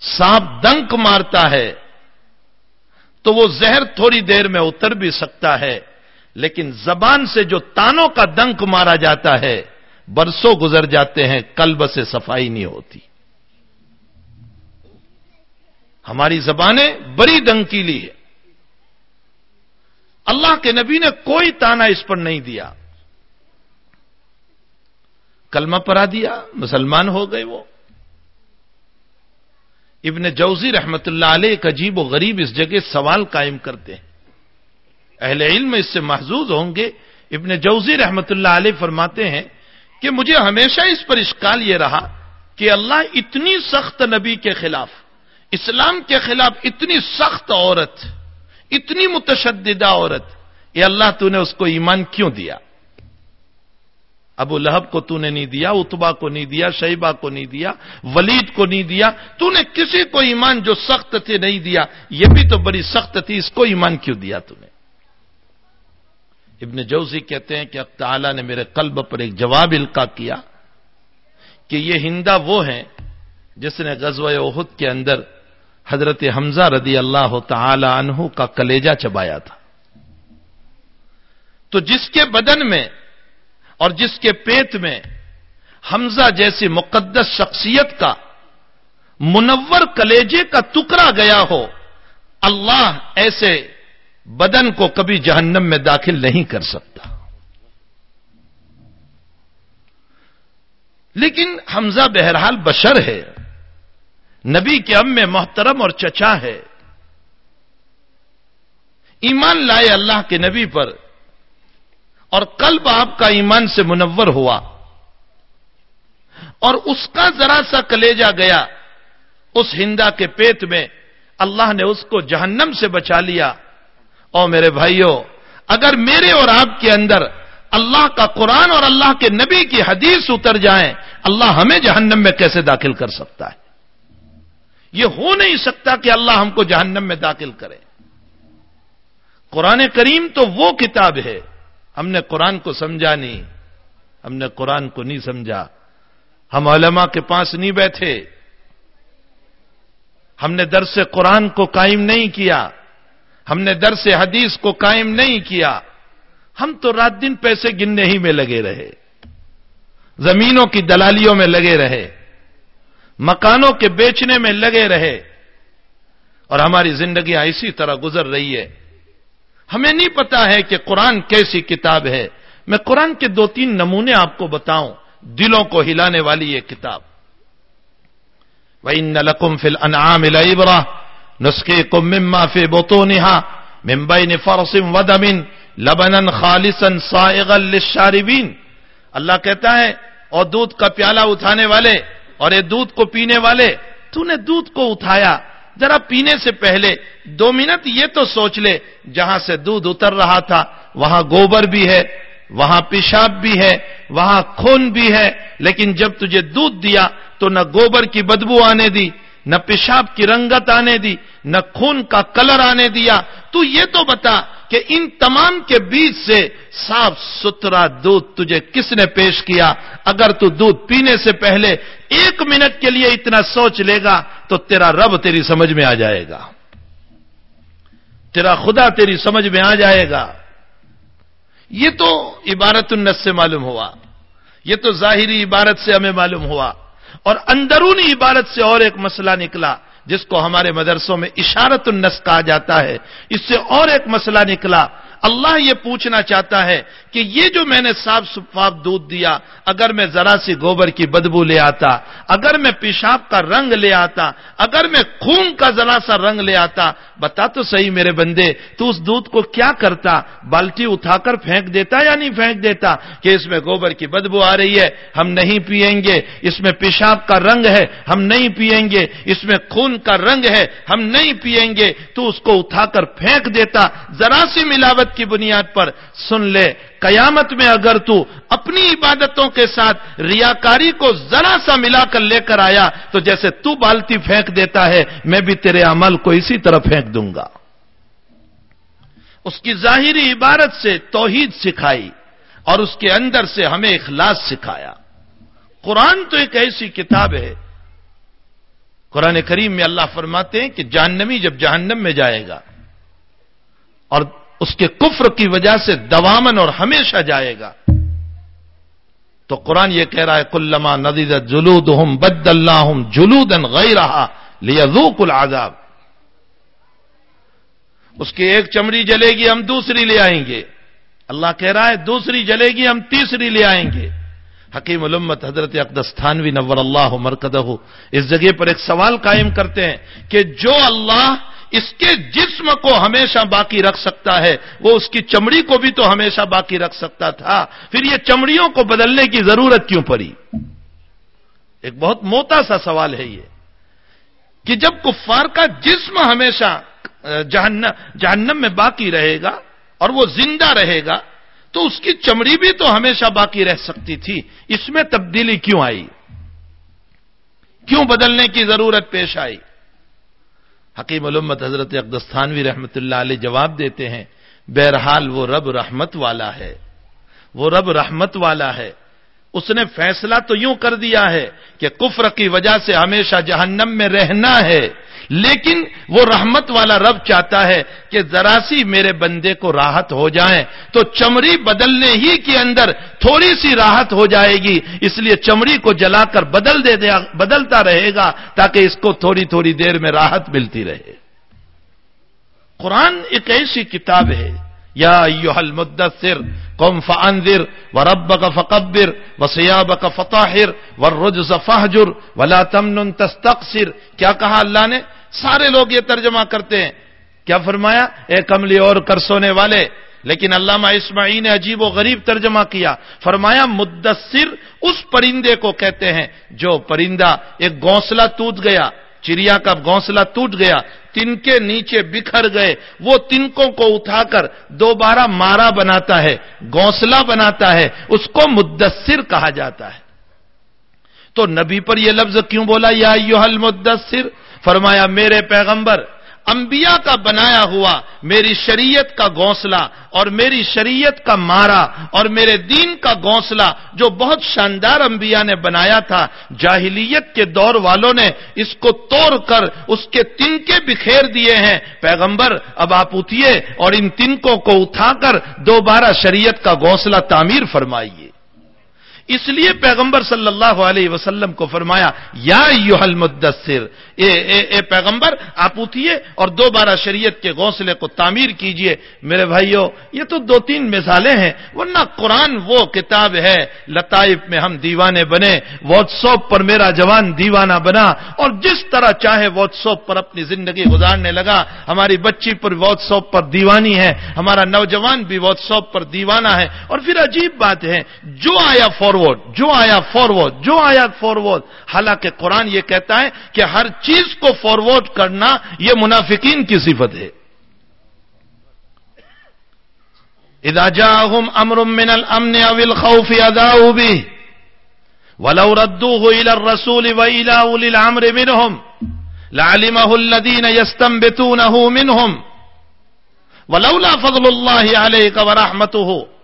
سانپ دنک مارتا ہے۔ تو وہ زہر تھوڑی دیر میں اتر بھی سکتا ہے، لیکن زبان سے جو تانوں کا دنک مارا جاتا ہے، برسوں گزر جاتے ہیں کلب سے صفائی نہیں ہوتی۔ ہماری زبانیں بڑی دنکیلی ہے۔ اللہ کے نبی نے کوئی تانا اس پر نہیں دیا۔ کلمہ پرا دیا، مسلمان ہو گئے وہ۔ ابن جوزی رحمت اللہ علیہ ایک عجیب و غریب اس جگہ سوال قائم کرتے ہیں۔ اہل علم اس سے محظوظ ہوں گے۔ ابن جوزی رحمت اللہ علیہ فرماتے ہیں کہ مجھے ہمیشہ اس پر اشکال یہ رہا کہ اللہ اتنی سخت نبی کے خلاف، اسلام کے خلاف اتنی سخت عورت، اتنی متشددہ عورت یہ اللہ تو نے اس کو ایمان کیوں دیا؟ ابو لہب کو تو نے نہیں دیا اتبا کو نہیں دیا، شیبہ کو نہیں دیا، ولید کو نہیں دیا۔ تو نے کسی کو ایمان جو سخت تھے نہیں دیا، یہ بھی تو بڑی سخت تھی، اس کو ایمان کیوں دیا تو نے؟ ابن جوزی کہتے ہیں کہ اب تعالیٰ نے میرے قلب پر ایک جواب القا کیا کہ یہ ہندا وہ ہیں جس نے غزوہ عہد کے اندر حضرت حمزہ رضی اللہ تعالی عنہ کا کلیجہ چبایا تھا۔ تو جس کے بدن میں اور جس کے پیت میں حمزہ جیسی مقدس شخصیت کا منور کلیجے کا ٹکڑا گیا ہو، اللہ ایسے بدن کو کبھی جہنم میں داخل نہیں کر سکتا۔ لیکن حمزہ بہرحال بشر ہے، نبی کے ام میں محترم اور چچا ہے۔ ایمان لائے اللہ کے نبی پر اور قلب آپ کا ایمان سے منور ہوا اور اس کا ذرا سا کلیجا گیا اس ہندا کے پیت میں اللہ نے اس کو جہنم سے بچا لیا۔ او میرے بھائیوں اگر میرے اور آپ کے اندر اللہ کا قرآن اور اللہ کے نبی کی حدیث اتر جائیں، اللہ ہمیں جہنم میں کیسے داخل کر سکتا ہے؟ یہ ہو نہیں سکتا کہ اللہ ہم کو جہنم میں داخل کرے۔ قرآن کریم تو وہ کتاب ہے ہم نے قرآن کو سمجھا نہیں، ہم نے قرآن کو نہیں سمجھا۔ ہم علماء کے پاس نہیں بیٹھے۔ ہم نے درس قرآن کو قائم نہیں کیا۔ ہم نے درس حدیث کو قائم نہیں کیا۔ ہم تو رات دن پیسے گننے ہی میں لگے رہے۔ زمینوں کی دلالیوں میں لگے رہے۔ مکانوں کے بیچنے میں لگے رہے۔ اور ہماری زندگیاں اسی طرح گزر رہی ہے۔ ہمیں نہیں پتا ہے کہ قرآن کیسی کتاب ہے۔ میں قرآن کے دو تین نمونے آپ کو بتاؤں۔ دلوں کو ہلانے والی یہ کتاب۔ وَإِنَّ لَكُمْ فِي الْأَنْعَامِ لَعِبْرَةً نُسْقِيكُم مِّمَّا فِي بُطُونِهَا مِن بَيْنِ فَرْصٍ وَدَمٍ لَبَنًا خَالِصًا صَائِغًا لِلشَّارِبِينَ۔ اللہ کہتا ہے، اور دودھ کا پیالہ اٹھانے والے اور یہ دودھ کو پینے والے، تو نے دودھ کو اٹھایا۔ ذرا پینے سے پہلے دو منٹ یہ تو سوچ لے، جہاں سے دودھ اتر رہا تھا، وہاں گوبر بھی ہے، وہاں پیشاب بھی ہے، وہاں خون بھی ہے، لیکن جب تجھے دودھ دیا تو نہ گوبر کی بدبو آنے دی نہ پیشاب کی رنگت آنے دی، نہ خون کا کلر آنے دیا۔ تو یہ تو بتا کہ ان تمام کے بیچ سے صاف ستھرا دودھ تجھے کس نے پیش کیا؟ اگر تو دودھ پینے سے پہلے ایک منٹ کے لیے اتنا سوچ لے گا تو تیرا رب تیری سمجھ میں آ جائے گا۔ تیرا خدا تیری سمجھ میں آ جائے گا۔ یہ تو عبارت النس سے معلوم ہوا۔ یہ تو ظاہری عبارت سے ہمیں معلوم ہوا۔ اور اندرونی عبارت سے اور ایک مسئلہ نکلا جس کو ہمارے مدرسوں میں اشارت النس کہا جاتا ہے۔ اس سے اور ایک مسئلہ نکلا۔ اللہ یہ پوچھنا چاہتا ہے کہ یہ جو میں نے صاف شفاف دودھ دیا، اگر میں ذرا سی گوبر کی بدبو لے آتا، اگر میں پیشاب کا رنگ لے آتا، اگر میں خون کا ذرا سا رنگ لے آتا، بتا تو صحیح میرے بندے، تو اس دودھ کو کیا کرتا؟ بالٹی اٹھا کر پھینک دیتا یا نہیں پھینک دیتا؟ کہ اس میں گوبر کی بدبو آ رہی ہے، ہم نہیں پیئیں گے، اس میں پیشاب کا رنگ ہے، ہم نہیں پیئیں گے، اس میں خون کا رنگ ہے، ہم نہیں پیئیں گے، تو اس کو اٹھا کر پھینک دیتا، ذرا سی ملاوٹ کی بنیاد پر سن لے۔ قیامت میں اگر تو اپنی عبادتوں کے ساتھ ریاکاری کو ذرا سا ملا کر لے کر آیا، تو جیسے تو بالٹی پھینک دیتا ہے، میں بھی تیرے عمل کو اسی طرح پھینک دوں گا۔ اس کی ظاہری عبارت سے توحید سکھائی اور اس کے اندر سے ہمیں اخلاص سکھایا۔ قرآن تو ایک ایسی کتاب ہے۔ قرآن کریم میں اللہ فرماتے ہیں کہ جہنمی جب جہنم میں جائے گا اور اس کے کفر کی وجہ سے دوامن اور ہمیشہ جائے گا۔ تو قرآن یہ کہہ رہا ہے، کلما ندید جلود ہم بد اللہ ہوں جلود رہا لیا کل اس کی ایک چمڑی جلے گی، ہم دوسری لے آئیں گے۔ اللہ کہہ رہا ہے، دوسری جلے گی، ہم تیسری لے آئیں گے۔ حکیم علمت حضرت اقدستانوی نور اللہ مرکدہ۔ اس جگہ پر ایک سوال قائم کرتے ہیں کہ جو اللہ اس کے جسم کو ہمیشہ باقی رکھ سکتا ہے۔ وہ اس کی چمڑی کو بھی تو ہمیشہ باقی رکھ سکتا تھا۔ پھر یہ چمڑیوں کو بدلنے کی ضرورت کیوں پڑی؟ ایک بہت موٹا سا سوال ہے یہ کہ جب کفار کا جسم ہمیشہ جہنم میں باقی رہے گا اور وہ زندہ رہے گا، تو اس کی چمڑی بھی تو ہمیشہ باقی رہ سکتی تھی۔ اس میں تبدیلی کیوں آئی؟ کیوں بدلنے کی ضرورت پیش آئی؟ حکیم علمت حضرت اقدستانوی رحمت اللہ علیہ جواب دیتے ہیں، بہرحال وہ رب رحمت والا ہے۔ وہ رب رحمت والا ہے۔ اس نے فیصلہ تو یوں کر دیا ہے کہ کفر کی وجہ سے ہمیشہ جہنم میں رہنا ہے، لیکن وہ رحمت والا رب چاہتا ہے کہ ذرا سی میرے بندے کو راحت ہو جائے۔ تو چمڑی بدلنے ہی کے اندر تھوڑی سی راحت ہو جائے گی، اس لیے چمڑی کو جلا کر بدل دے دیا، بدلتا رہے گا تاکہ اس کو تھوڑی تھوڑی دیر میں راحت ملتی رہے۔ قرآن ایک ایسی کتاب ہے یا یوحل مدثر قوم فانذر وربك فقبر وسيابك فطاهر والرجز فهجر ولا تمنن تستقصر کیا کہا اللہ نے سارے لوگ یہ ترجمہ کرتے ہیں کیا فرمایا اے کملی اور کرسونے والے لیکن علامہ اسماعی نے عجیب و غریب ترجمہ کیا فرمایا مدثر اس پرندے کو کہتے ہیں جو پرندہ ایک گونسلہ ٹوٹ گیا چڑیا کا گونسلہ ٹوٹ گیا تن کے نیچے بکھر گئے۔ وہ تنکوں کو اٹھا کر دوبارہ مارا بناتا ہے گونسلہ بناتا ہے، اس کو مدثر کہا جاتا ہے۔ تو نبی پر یہ لفظ کیوں بولا؟ یا یوحل مدثر فرمایا، میرے پیغمبر انبیاء کا بنایا ہوا، میری شریعت کا گونسلہ اور میری شریعت کا مارا اور میرے دین کا گونسلہ جو بہت شاندار انبیاء نے بنایا تھا، جاہلیت کے دور والوں نے اس کو توڑ کر اس کے تنکے بکھیر دیے ہیں۔ پیغمبر، اب آپ اٹھیے اور ان تنکوں کو اٹھا کر دوبارہ شریعت کا گونسلہ تعمیر فرمائیے۔ اس لیے پیغمبر صلی اللہ علیہ وسلم کو فرمایا، یا یوحل مدثر اے اے اے پیغمبر، آپ اٹھیے اور دوبارہ شریعت کے گوسلے کو تعمیر کیجیے۔ میرے بھائیوں یہ تو دو تین مثالیں ہیں، ورنہ قرآن وہ کتاب ہے، لطائف میں ہم دیوانے بنے واٹس ایپ پر میرا جوان دیوانہ بنا، اور جس طرح چاہے واٹس ایپ پر اپنی زندگی گزارنے لگا۔ ہماری بچی پر واٹس ایپ پر دیوانی ہے، ہمارا نوجوان بھی واٹس ایپ پر دیوانہ ہے، اور پھر عجیب بات ہے، جو آیا فور فارورڈ جو آیا فارورڈ جو آیا فارورڈ حالانکہ قرآن یہ کہتا ہے کہ ہر چیز کو فارورڈ کرنا یہ منافقین کی صفت ہے۔ اذا جاءهم امر من الامن او الخوف اذاؤوا به ولو ردوه الى الرسول والى اولي الامر منهم لعلمه الذين يستنبتونه منهم ولولا فضل الله عليك ورحمته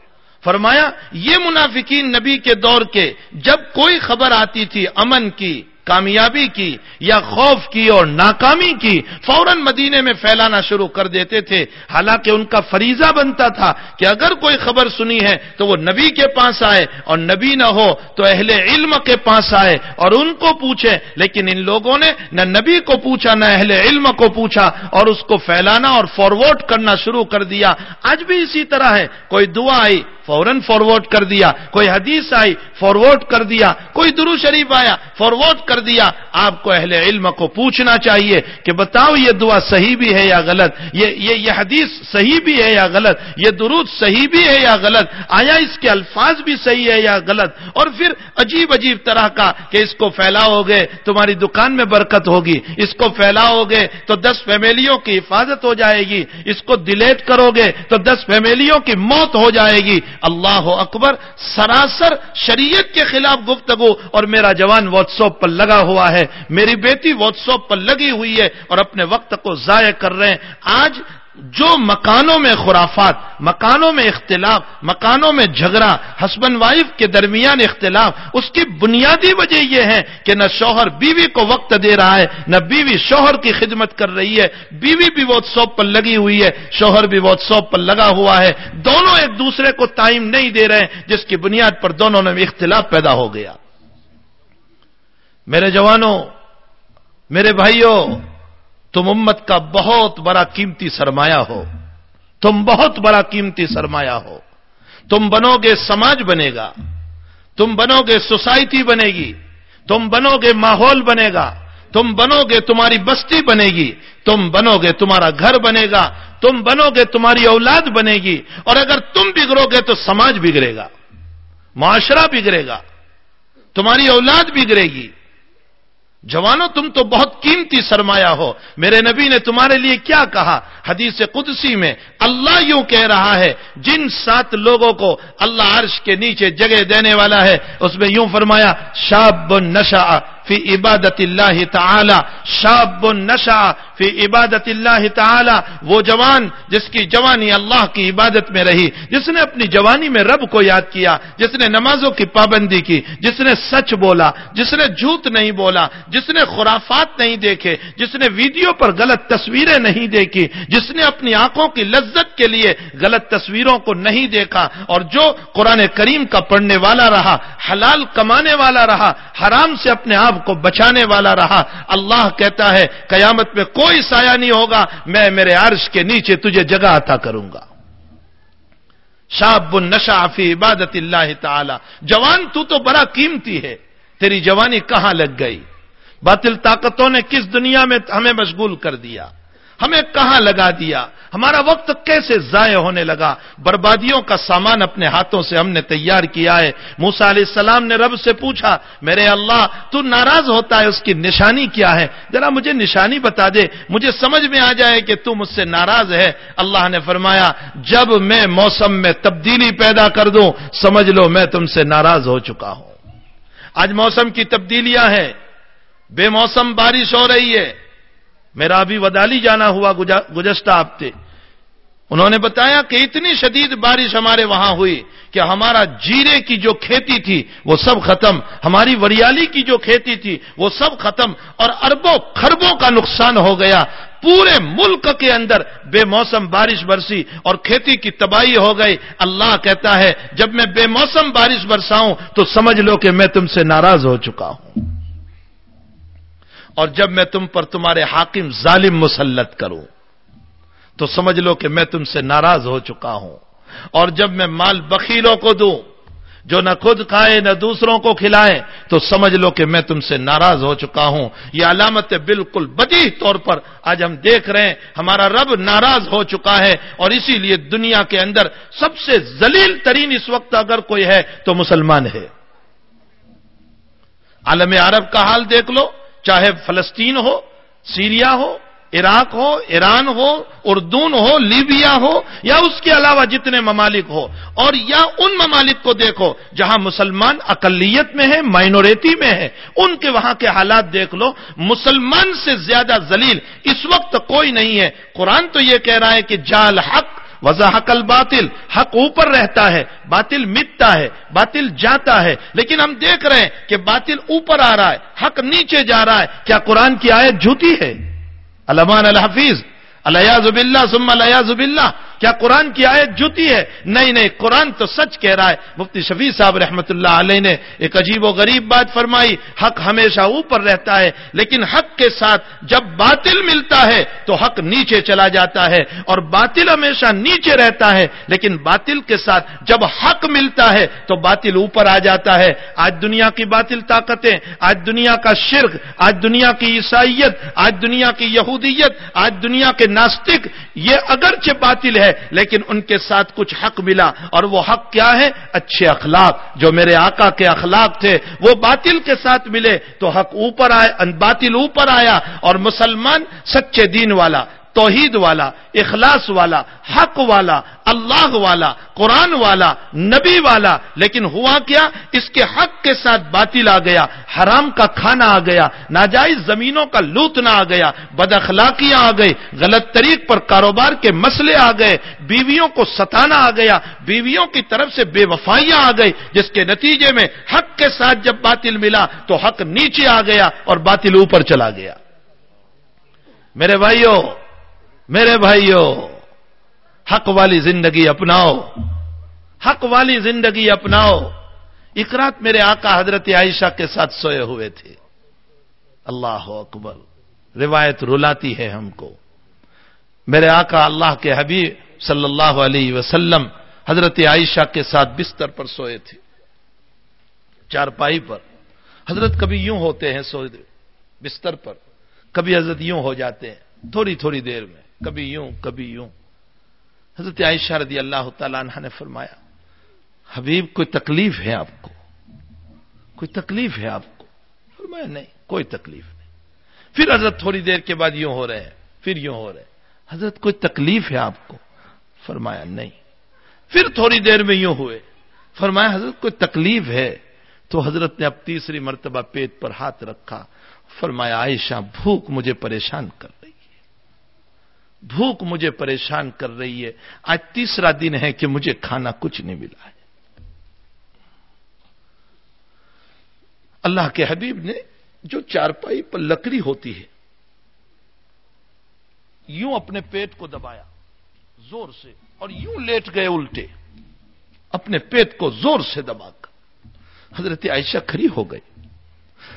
فرمایا، یہ منافقین نبی کے دور کے جب کوئی خبر آتی تھی امن کی، کامیابی کی، یا خوف کی اور ناکامی کی، فوراً مدینے میں پھیلانا شروع کر دیتے تھے۔ حالانکہ ان کا فریضہ بنتا تھا کہ اگر کوئی خبر سنی ہے تو وہ نبی کے پاس آئے اور نبی نہ ہو تو اہل علم کے پاس آئے اور ان کو پوچھے۔ لیکن ان لوگوں نے نہ نبی کو پوچھا، نہ اہل علم کو پوچھا اور اس کو پھیلانا اور فارورڈ کرنا شروع کر دیا۔ آج بھی اسی طرح ہے۔ کوئی دعا آئی فوراً فارورڈ کر دیا۔ کوئی حدیث آئی فارورڈ کر دیا۔ کوئی درو شریف آیا فارورڈ کر دیا۔ آپ کو اہل علم کو پوچھنا چاہیے کہ بتاؤ یہ دعا صحیح بھی ہے یا غلط؟ یہ یہ, یہ حدیث صحیح بھی ہے یا غلط؟ یہ درود صحیح بھی ہے یا غلط؟ آیا اس کے الفاظ بھی صحیح ہے یا غلط؟ اور پھر عجیب عجیب طرح کا کہ اس کو پھیلاؤ گے تمہاری دکان میں برکت ہوگی۔ اس کو پھیلاؤ گے تو دس فیملیوں کی حفاظت ہو جائے گی۔ اس کو ڈیلیٹ کرو گے تو دس فیملیوں کی موت ہو جائے گی۔ اللہ اکبر سراسر شریعت کے خلاف گفتگو اور میرا جوان واٹس ایپ پر لگا ہوا ہے میری بیٹی واٹس ایپ پر لگی ہوئی ہے اور اپنے وقت کو ضائع کر رہے ہیں۔ آج جو مکانوں میں خرافات، مکانوں میں اختلاف، مکانوں میں جھگڑا ہسبینڈ وائف کے درمیان اختلاف، اس کی بنیادی وجہ یہ ہے کہ نہ شوہر بیوی کو وقت دے رہا ہے، نہ بیوی شوہر کی خدمت کر رہی ہے۔ بیوی بھی واٹس سوپ پر لگی ہوئی ہے، شوہر بھی واٹس سوپ پر لگا ہوا ہے۔ دونوں ایک دوسرے کو ٹائم نہیں دے رہے، جس کی بنیاد پر دونوں میں اختلاف پیدا ہو گیا۔ میرے جوانوں، میرے بھائیوں تم امت کا بہت بڑا قیمتی سرمایہ ہو۔ تم بہت بڑا قیمتی سرمایہ ہو۔ تم بنو گے سماج بنے گا۔ تم بنو گے سوسائٹی بنے گی۔ تم بنو گے ماحول بنے گا۔ تم بنو گے تمہاری بستی بنے گی۔ تم بنو گے تمہارا گھر بنے گا۔ تم بنو گے تمہاری اولاد بنے گی۔ اور اگر تم بگڑو گے تو سماج بگڑے گا۔ معاشرہ بگڑے گا۔ تمہاری اولاد بگڑے گی۔ جوانوں تم تو بہت قیمتی سرمایہ ہو۔ میرے نبی نے تمہارے لیے کیا کہا؟ حدیث قدسی میں اللہ یوں کہہ رہا ہے، جن سات لوگوں کو اللہ عرش کے نیچے جگہ دینے والا ہے، اس میں یوں فرمایا، شاب نشا فی عبادت اللہ تعالی، شاب نشا فی عبادت اللہ تعالی۔ وہ جوان جس کی جوانی اللہ کی عبادت میں رہی، جس نے اپنی جوانی میں رب کو یاد کیا، جس نے نمازوں کی پابندی کی، جس نے سچ بولا، جس نے جھوٹ نہیں بولا، جس نے خرافات نہیں دیکھے، جس نے ویڈیو پر غلط تصویریں نہیں دیکھی، جس نے اپنی آنکھوں کی لذت کے لیے غلط تصویروں کو نہیں دیکھا، اور جو قرآن کریم کا پڑھنے والا رہا، حلال کمانے والا رہا، حرام سے اپنے آپ کو بچانے والا رہا۔ اللہ کہتا ہے، قیامت میں کوئی سایہ نہیں ہوگا، میں میرے عرش کے نیچے تجھے جگہ عطا کروں گا۔ شاب النشا فی عبادت اللہ تعالی۔ جوان تو تو بڑا قیمتی ہے۔ تیری جوانی کہاں لگ گئی؟ باطل طاقتوں نے کس دنیا میں ہمیں مشغول کر دیا؟ ہمیں کہاں لگا دیا؟ ہمارا وقت کیسے ضائع ہونے لگا؟ بربادیوں کا سامان اپنے ہاتھوں سے ہم نے تیار کیا ہے۔ موسا علیہ السلام نے رب سے پوچھا، میرے اللہ، تو ناراض ہوتا ہے اس کی نشانی کیا ہے؟ ذرا مجھے نشانی بتا دے۔ مجھے سمجھ میں آ جائے کہ تو مجھ سے ناراض ہے۔ اللہ نے فرمایا، جب میں موسم میں تبدیلی پیدا کر دوں، سمجھ لو میں تم سے ناراض ہو چکا ہوں۔ آج موسم کی تبدیلیاں ہیں۔ بے موسم بارش ہو رہی ہے۔ میرا ابھی ودالی جانا ہوا گزشتہ ہفتے۔ انہوں نے بتایا کہ اتنی شدید بارش ہمارے وہاں ہوئی کہ ہمارا جیرے کی جو کھیتی تھی وہ سب ختم، ہماری وریالی کی جو کھیتی تھی وہ سب ختم اور اربوں خربوں کا نقصان ہو گیا۔ پورے ملک کے اندر بے موسم بارش برسی اور کھیتی کی تباہی ہو گئی۔ اللہ کہتا ہے، جب میں بے موسم بارش برساؤں تو سمجھ لو کہ میں تم سے ناراض ہو چکا ہوں۔ اور جب میں تم پر تمہارے حاکم ظالم مسلط کروں، تو سمجھ لو کہ میں تم سے ناراض ہو چکا ہوں۔ اور جب میں مال بخیلوں کو دوں، جو نہ خود کھائے نہ دوسروں کو کھلائے تو سمجھ لو کہ میں تم سے ناراض ہو چکا ہوں۔ یہ علامت بالکل بدی طور پر آج ہم دیکھ رہے ہیں، ہمارا رب ناراض ہو چکا ہے، اور اسی لیے دنیا کے اندر سب سے زلیل ترین اس وقت اگر کوئی ہے، تو مسلمان ہے۔ عالم عرب کا حال دیکھ لو۔ چاہے فلسطین ہو، سیریا ہو، عراق ہو، ایران ہو اردون ہو، لیبیا ہو، یا اس کے علاوہ جتنے ممالک ہو، اور یا ان ممالک کو دیکھو جہاں مسلمان اقلیت میں ہے مائنورٹی میں ہے ان کے وہاں کے حالات دیکھ لو، مسلمان سے زیادہ ذلیل اس وقت کوئی نہیں ہے۔ قرآن تو یہ کہہ رہا ہے کہ جال حق وضاحق الباطل، حق اوپر رہتا ہے، باطل مٹتا ہے، باطل جاتا ہے۔ لیکن ہم دیکھ رہے ہیں کہ باطل اوپر آ رہا ہے، حق نیچے جا رہا ہے۔ کیا قرآن کی آیت جھوٹی ہے؟ علمان الحفیظ الیاز باللہ ثم الیاز باللہ۔ کیا قرآن کی آیت جوتی ہے؟ نہیں نہیں، قرآن تو سچ کہہ رہا ہے۔ مفتی شفیع صاحب رحمت اللہ علیہ نے ایک عجیب و غریب بات فرمائی، حق ہمیشہ اوپر رہتا ہے، لیکن حق کے ساتھ جب باطل ملتا ہے تو حق نیچے چلا جاتا ہے اور باطل ہمیشہ نیچے رہتا ہے، لیکن باطل کے ساتھ جب حق ملتا ہے تو باطل اوپر آ جاتا ہے۔ آج دنیا کی باطل طاقتیں، آج دنیا کا شرک، آج دنیا کی عیسائیت، آج دنیا کی یہودیت، آج دنیا کے ناستک، یہ اگرچہ باطل ہے لیکن ان کے ساتھ کچھ حق ملا اور وہ حق کیا ہے؟ اچھے اخلاق۔ جو میرے آقا کے اخلاق تھے، وہ باطل کے ساتھ ملے تو حق اوپر آئے، باطل اوپر آیا اور مسلمان سچے دین والا۔ توحید والا، اخلاص والا، حق والا، اللہ والا، قرآن والا، نبی والا، لیکن ہوا کیا؟ اس کے حق کے ساتھ باطل آ گیا، حرام کا کھانا آ گیا، ناجائز زمینوں کا لوٹنا آ گیا، بد اخلاقیاں آ گئی، غلط طریق پر کاروبار کے مسئلے آ گئے، بیویوں کو ستانا آ گیا، بیویوں کی طرف سے بے وفائیاں آ گئی، جس کے نتیجے میں حق کے ساتھ جب باطل ملا تو حق نیچے آ گیا اور باطل اوپر چلا گیا۔ میرے بھائیوں میرے بھائیوں حق والی زندگی اپناؤ۔ حق والی زندگی اپناؤ۔ اکرات میرے آقا حضرت عائشہ کے ساتھ سوئے ہوئے تھے۔ اللہ اکبر۔ روایت رلاتی ہے ہم کو۔ میرے آقا اللہ کے حبیب صلی اللہ علیہ وسلم حضرت عائشہ کے ساتھ بستر پر سوئے تھے۔ چارپائی پر۔ حضرت کبھی یوں ہوتے ہیں سو بستر پر۔ کبھی حضرت یوں ہو جاتے ہیں۔ تھوڑی تھوڑی دیر میں۔ کبھی یوں کبھی یوں۔ حضرت عائشہ رضی اللہ تعالیٰ عنہ نے فرمایا، حبیب، کوئی تکلیف ہے آپ کو؟ کوئی تکلیف ہے آپ کو؟ فرمایا، نہیں، کوئی تکلیف نہیں۔ پھر حضرت تھوڑی دیر کے بعد یوں ہو رہے ہیں، پھر یوں ہو رہے ہیں۔ حضرت، کوئی تکلیف ہے آپ کو؟ فرمایا، نہیں۔ پھر تھوڑی دیر میں یوں ہوئے۔ فرمایا، حضرت، کوئی تکلیف ہے؟ تو حضرت نے اب تیسری مرتبہ پیٹ پر ہاتھ رکھا۔ فرمایا، عائشہ، بھوک مجھے پریشان کر۔ بھوک مجھے پریشان کر رہی ہے۔ آج تیسرا دن ہے کہ مجھے کھانا کچھ نہیں ملا ہے۔ اللہ کے حبیب نے جو چارپائی پر لکڑی ہوتی ہے، یوں اپنے پیٹ کو دبایا زور سے اور یوں لیٹ گئے الٹے۔ اپنے پیٹ کو زور سے دبا کر حضرت عائشہ کھڑی ہو گئی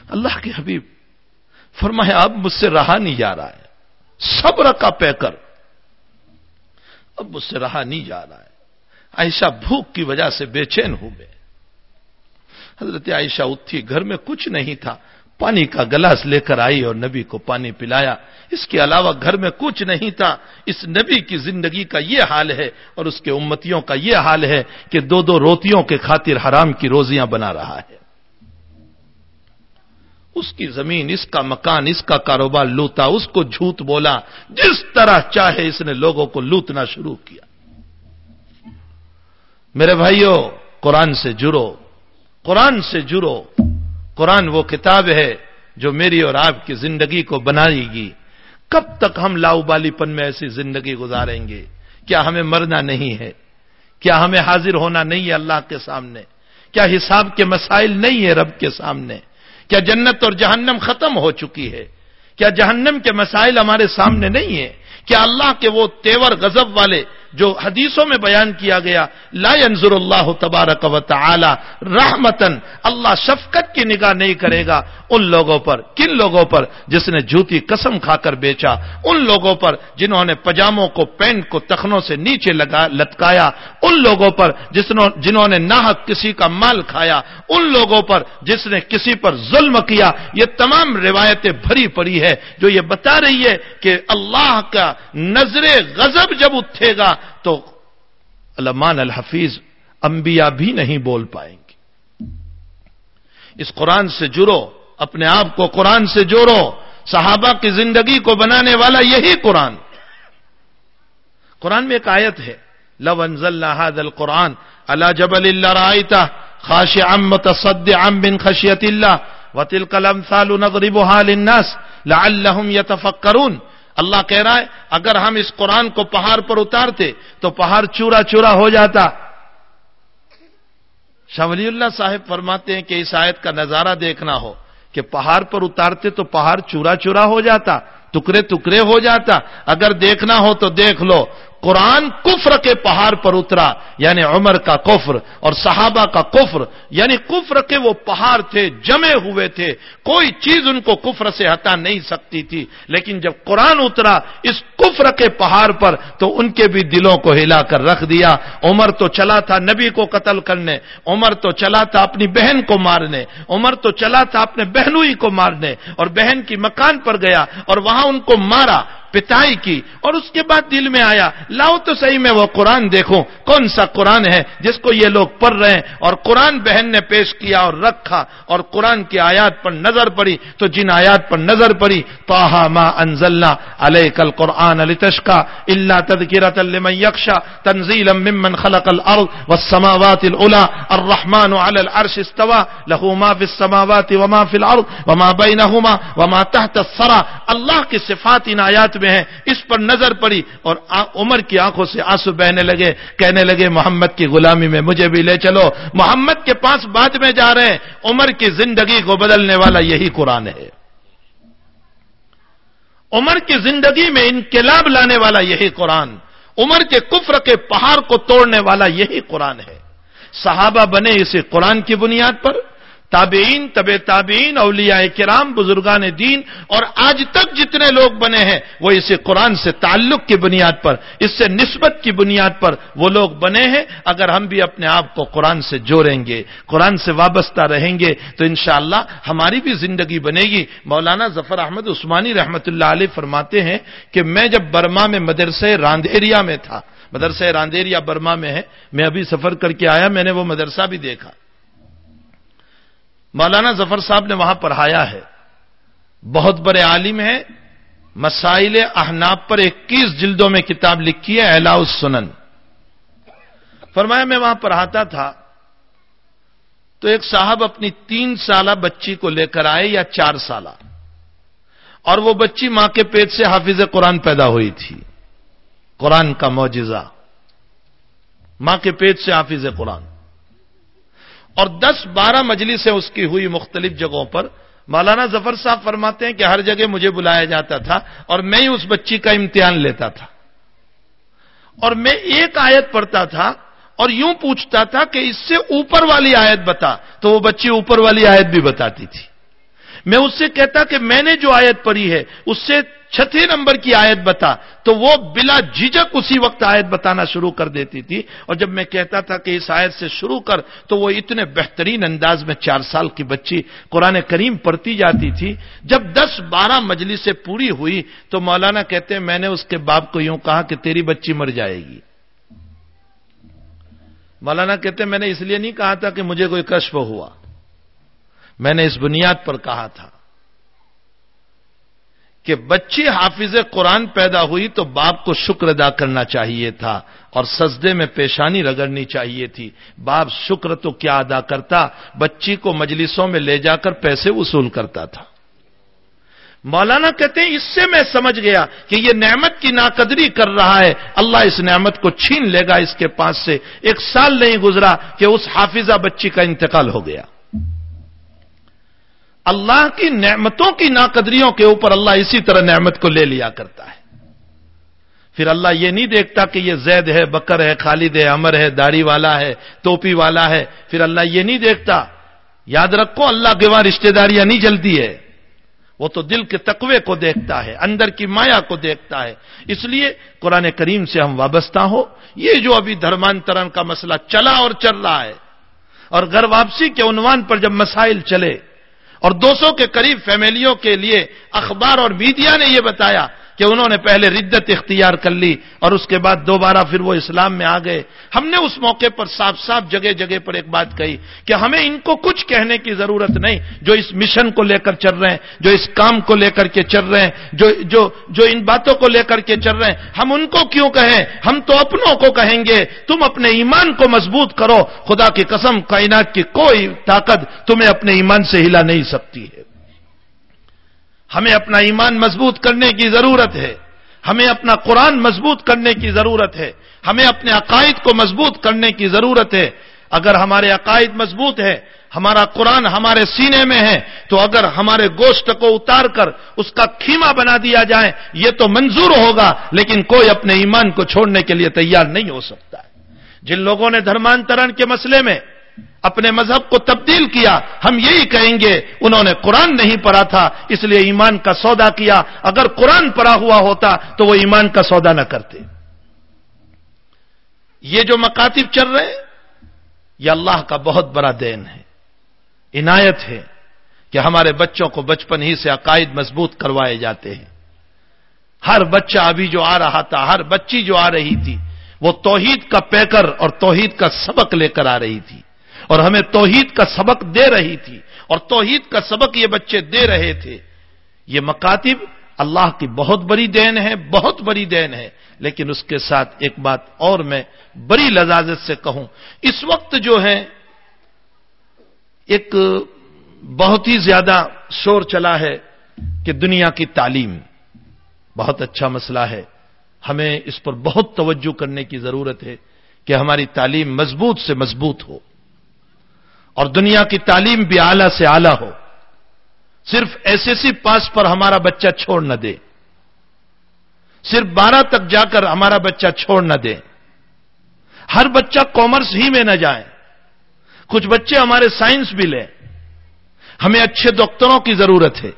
اللہ کے حبیب، فرمایا، اب مجھ سے رہا نہیں جا رہا ہے۔ صبر کا پیکر۔ اب مجھ سے رہا نہیں جا رہا ہے۔ عائشہ بھوک کی وجہ سے بے چین ہو گئے۔ حضرت عائشہ اٹھی، گھر میں کچھ نہیں تھا۔ پانی کا گلاس لے کر آئی اور نبی کو پانی پلایا۔ اس کے علاوہ گھر میں کچھ نہیں تھا۔ اس نبی کی زندگی کا یہ حال ہے اور اس کے امتیوں کا یہ حال ہے کہ دو دو روتیوں کے خاطر حرام کی روزیاں بنا رہا ہے۔ اس کی زمین، اس کا مکان، اس کا کاروبار لوتا اس کو جھوٹ بولا، جس طرح چاہے اس نے لوگوں کو لوٹنا شروع کیا۔ میرے بھائیوں قرآن سے جڑو۔ قرآن سے جڑو۔ قرآن وہ کتاب ہے جو میری اور آپ کی زندگی کو بنائے گی۔ کب تک ہم لاؤ بالی پن میں ایسی زندگی گزاریں گے؟ کیا ہمیں مرنا نہیں ہے؟ کیا ہمیں حاضر ہونا نہیں ہے اللہ کے سامنے؟ کیا حساب کے مسائل نہیں ہے رب کے سامنے؟ کیا جنت اور جہنم ختم ہو چکی ہے؟ کیا جہنم کے مسائل ہمارے سامنے نہیں ہیں؟ کیا اللہ کے وہ تیور غضب والے جو حدیثوں میں بیان کیا گیا، لا ينظر اللہ تبارک و تعالی رحمتن اللہ شفقت کی نگاہ نہیں کرے گا ان لوگوں پر، کن لوگوں پر جس نے جھوتی قسم کھا کر بیچا؟ ان لوگوں پر جنہوں نے پجاموں کو پینٹ کو، تخنوں سے نیچے لگا، لٹکایا؟ ان لوگوں پر جنہوں نے ناحک کسی کا مال کھایا؟ ان لوگوں پر جس نے کسی پر ظلم کیا؟ یہ تمام روایتیں بھری پڑی ہے جو یہ بتا رہی ہے کہ اللہ کا نظر غضب جب اٹھے گا تو علمان الحفیظ انبیاء بھی نہیں بول پائیں گے۔ اس قرآن سے جڑو، اپنے آپ کو قرآن سے جوڑو، صحابہ کی زندگی کو بنانے والا یہی قرآن۔ قرآن میں ایک آیت ہے، لو انزل هذا القرآن على جبل اللہ رائتا خاش ام متصد ام بن خشیت اللہ وطل قلم نضربها للناس لعلهم يتفکرون اللہ کہہ رہا ہے، اگر ہم اس قرآن کو پہاڑ پر اتارتے تو پہاڑ چورا چورا ہو جاتا۔ شاہ ولی اللہ صاحب فرماتے ہیں کہ اس آیت کا نظارہ دیکھنا ہو کہ پہاڑ پر اتارتے تو پہاڑ چورا چورا ہو جاتا، ٹکڑے ٹکڑے ہو جاتا۔ اگر دیکھنا ہو تو دیکھ لو۔ قرآن کفر کے پہاڑ پر اترا یعنی عمر کا کفر اور صحابہ کا کفر یعنی کفر کے وہ پہاڑ تھے، جمے ہوئے تھے، کوئی چیز ان کو کفر سے ہٹا نہیں سکتی تھی۔ لیکن جب قرآن اترا اس کفر کے پہاڑ پر، تو ان کے بھی دلوں کو ہلا کر رکھ دیا۔ عمر تو چلا تھا نبی کو قتل کرنے، عمر تو چلا تھا اپنی بہن کو مارنے، عمر تو چلا تھا اپنے بہنوئی کو مارنے، اور بہن کی مکان پر گیا اور وہاں ان کو مارا۔ پتائی کی اور اس کے بعد دل میں آیا، لاؤ تو صحیح میں وہ قرآن دیکھوں، کون سا قرآن ہے جس کو یہ لوگ پڑھ رہے ہیں؟ اور قرآن بہن نے پیش کیا اور رکھا، اور قرآن کی آیات پر نظر پڑی، تو جن آیات پر نظر پڑی توحا ما انزلنا علیہ کل قرآن علی تشکا اللہ تدکرت یکشا تنزیل ممن خلق الارض والسماوات الاولى الرحمن على العرش استوى له ما في السماوات وما في الارض وما بينهما وما تحت الثرى اللہ کی صفات ان آیات میں میں ہے اس پر نظر پڑی اور عمر کی آنکھوں سے آنسو بہنے لگے، کہنے لگے، محمد کی غلامی میں مجھے بھی لے چلو۔ محمد کے پاس بعد میں جا رہے ہیں۔ عمر کی زندگی کو بدلنے والا یہی قرآن ہے۔ عمر کی زندگی میں انقلاب لانے والا یہی قرآن۔ عمر کے کفر کے پہاڑ کو توڑنے والا یہی قرآن ہے۔ صحابہ بنے اسے قرآن کی بنیاد پر۔ تابعین طب تابعین، اولیاء کرام، بزرگان دین، اور آج تک جتنے لوگ بنے ہیں، وہ اسے قرآن سے تعلق کی بنیاد پر، اس سے نسبت کی بنیاد پر وہ لوگ بنے ہیں۔ اگر ہم بھی اپنے آپ کو قرآن سے جوڑیں گے، قرآن سے وابستہ رہیں گے، تو انشاءاللہ ہماری بھی زندگی بنے گی۔ مولانا ظفر احمد عثمانی رحمت اللہ علیہ فرماتے ہیں کہ میں جب برما میں مدرسے راندیریا میں تھا، مدرسہ راندیریا برما میں ہے، میں ابھی سفر کر کے آیا، میں نے وہ مدرسہ بھی دیکھا۔ مولانا ظفر صاحب نے وہاں پڑھایا ہے۔ بہت بڑے عالم ہیں۔ مسائل احناب پر اکیس جلدوں میں کتاب لکھی ہے اہلا السنن۔ فرمایا میں وہاں پڑھاتا تھا۔ تو ایک صاحب اپنی تین سالہ بچی کو لے کر آئے یا چار سالہ۔ اور وہ بچی ماں کے پیٹ سے حافظ قرآن پیدا ہوئی تھی۔ قرآن کا معجزہ۔ ماں کے پیٹ سے حافظ قرآن۔ اور دس بارہ مجلسیں اس کی ہوئی مختلف جگہوں پر۔ مولانا ظفر صاحب فرماتے ہیں کہ ہر جگہ مجھے بلایا جاتا تھا اور میں ہی اس بچی کا امتحان لیتا تھا۔ اور میں ایک آیت پڑھتا تھا اور یوں پوچھتا تھا کہ اس سے اوپر والی آیت بتا۔ تو وہ بچی اوپر والی آیت بھی بتاتی تھی۔ میں اس سے کہتا کہ میں نے جو آیت پڑھی ہے، اس سے چھٹے نمبر کی آیت بتا، تو وہ بلا جھجک اسی وقت آیت بتانا شروع کر دیتی تھی۔ اور جب میں کہتا تھا کہ اس آیت سے شروع کر، تو وہ اتنے بہترین انداز میں چار سال کی بچی قرآن کریم پڑھتی جاتی تھی۔ جب دس بارہ مجلس سے پوری ہوئی، تو مولانا کہتے ہیں، میں نے اس کے باپ کو یوں کہا کہ تیری بچی مر جائے گی۔ مولانا کہتے ہیں، میں نے اس لیے نہیں کہا تھا کہ مجھے کوئی کشف ہوا۔ میں نے اس بنیاد پر کہا تھا کہ بچی حافظ قرآن پیدا ہوئی تو باپ کو شکر ادا کرنا چاہیے تھا اور سجدے میں پیشانی رگڑنی چاہیے تھی۔ باپ شکر تو کیا ادا کرتا؟ بچی کو مجلسوں میں لے جا کر پیسے وصول کرتا تھا۔ مولانا کہتے ہیں، اس سے میں سمجھ گیا کہ یہ نعمت کی ناقدری کر رہا ہے۔ اللہ اس نعمت کو چھین لے گا، اس کے پاس سے ایک سال نہیں گزرا کہ اس حافظہ بچی کا انتقال ہو گیا۔ اللہ کی نعمتوں کی ناقدریوں کے اوپر اللہ اسی طرح نعمت کو لے لیا کرتا ہے۔ پھر اللہ یہ نہیں دیکھتا کہ یہ زید ہے، بکر ہے، خالد ہے امر ہے، داڑھی والا ہے ٹوپی والا ہے۔ پھر اللہ یہ نہیں دیکھتا۔ یاد رکھو، اللہ کے وہاں رشتے داریاں نہیں جلتی ہے۔ وہ تو دل کے تقوی کو دیکھتا ہے، اندر کی مایا کو دیکھتا ہے۔ اس لیے قرآن کریم سے ہم وابستہ ہو۔ یہ جو ابھی دھرمانترن کا مسئلہ چلا اور چل رہا ہے، اور گھر واپسی کے عنوان پر جب مسائل چلے اور دو سو کے قریب فیملیوں کے لیے اخبار اور میڈیا نے یہ بتایا کہ انہوں نے پہلے ردت اختیار کر لی اور اس کے بعد دوبارہ پھر وہ اسلام میں آ گئے۔ ہم نے اس موقع پر صاف صاف جگہ جگہ پر ایک بات کہی کہ ہمیں ان کو کچھ کہنے کی ضرورت نہیں، جو اس مشن کو لے کر چل رہے ہیں، جو اس کام کو لے کر کے چل رہے ہیں، جو جو جو ان باتوں کو لے کر کے چل رہے ہیں۔ ہم ان کو کیوں کہیں؟ ہم تو اپنوں کو کہیں گے۔ تم اپنے ایمان کو مضبوط کرو۔ خدا کی قسم، کائنات کی کوئی طاقت تمہیں اپنے ایمان سے ہلا نہیں سکتی ہے۔ ہمیں اپنا ایمان مضبوط کرنے کی ضرورت ہے۔ ہمیں اپنا قرآن مضبوط کرنے کی ضرورت ہے۔ ہمیں اپنے عقائد کو مضبوط کرنے کی ضرورت ہے۔ اگر ہمارے عقائد مضبوط ہے ہمارا قرآن ہمارے سینے میں ہے، تو اگر ہمارے گوشت کو اتار کر اس کا کھیما بنا دیا جائے، یہ تو منظور ہوگا، لیکن کوئی اپنے ایمان کو چھوڑنے کے لیے تیار نہیں ہو سکتا۔ جن لوگوں نے دھرمانترن کے مسئلے میں اپنے مذہب کو تبدیل کیا، ہم یہی کہیں گے، انہوں نے قرآن نہیں پڑھا تھا، اس لیے ایمان کا سودا کیا۔ اگر قرآن پڑھا ہوا ہوتا، تو وہ ایمان کا سودا نہ کرتے۔ یہ جو مکاتب چل رہے، یہ اللہ کا بہت بڑا دین ہے۔ عنایت ہے کہ ہمارے بچوں کو بچپن ہی سے عقائد مضبوط کروائے جاتے ہیں۔ ہر بچہ ابھی جو آ رہا تھا، ہر بچی جو آ رہی تھی، وہ توحید کا پیکر اور توحید کا سبق لے کر آ رہی تھی۔ اور ہمیں توحید کا سبق دے رہی تھی اور توحید کا سبق یہ بچے دے رہے تھے۔ یہ مکاتب اللہ کی بہت بڑی دین ہے، بہت بڑی دین ہے۔ لیکن اس کے ساتھ ایک بات اور میں بڑی لذاذت سے کہوں۔ اس وقت جو ہے، ایک بہت ہی زیادہ شور چلا ہے کہ دنیا کی تعلیم بہت اچھا مسئلہ ہے۔ ہمیں اس پر بہت توجہ کرنے کی ضرورت ہے کہ ہماری تعلیم مضبوط سے مضبوط ہو۔ اور دنیا کی تعلیم بھی اعلی سے اعلی ہو۔ صرف ایس ایس سی پاس پر ہمارا بچہ چھوڑ نہ دے۔ صرف بارہ تک جا کر ہمارا بچہ چھوڑ نہ دے۔ ہر بچہ کامرس ہی میں نہ جائے۔ کچھ بچے ہمارے سائنس بھی لیں۔ ہمیں اچھے ڈاکٹروں کی ضرورت ہے۔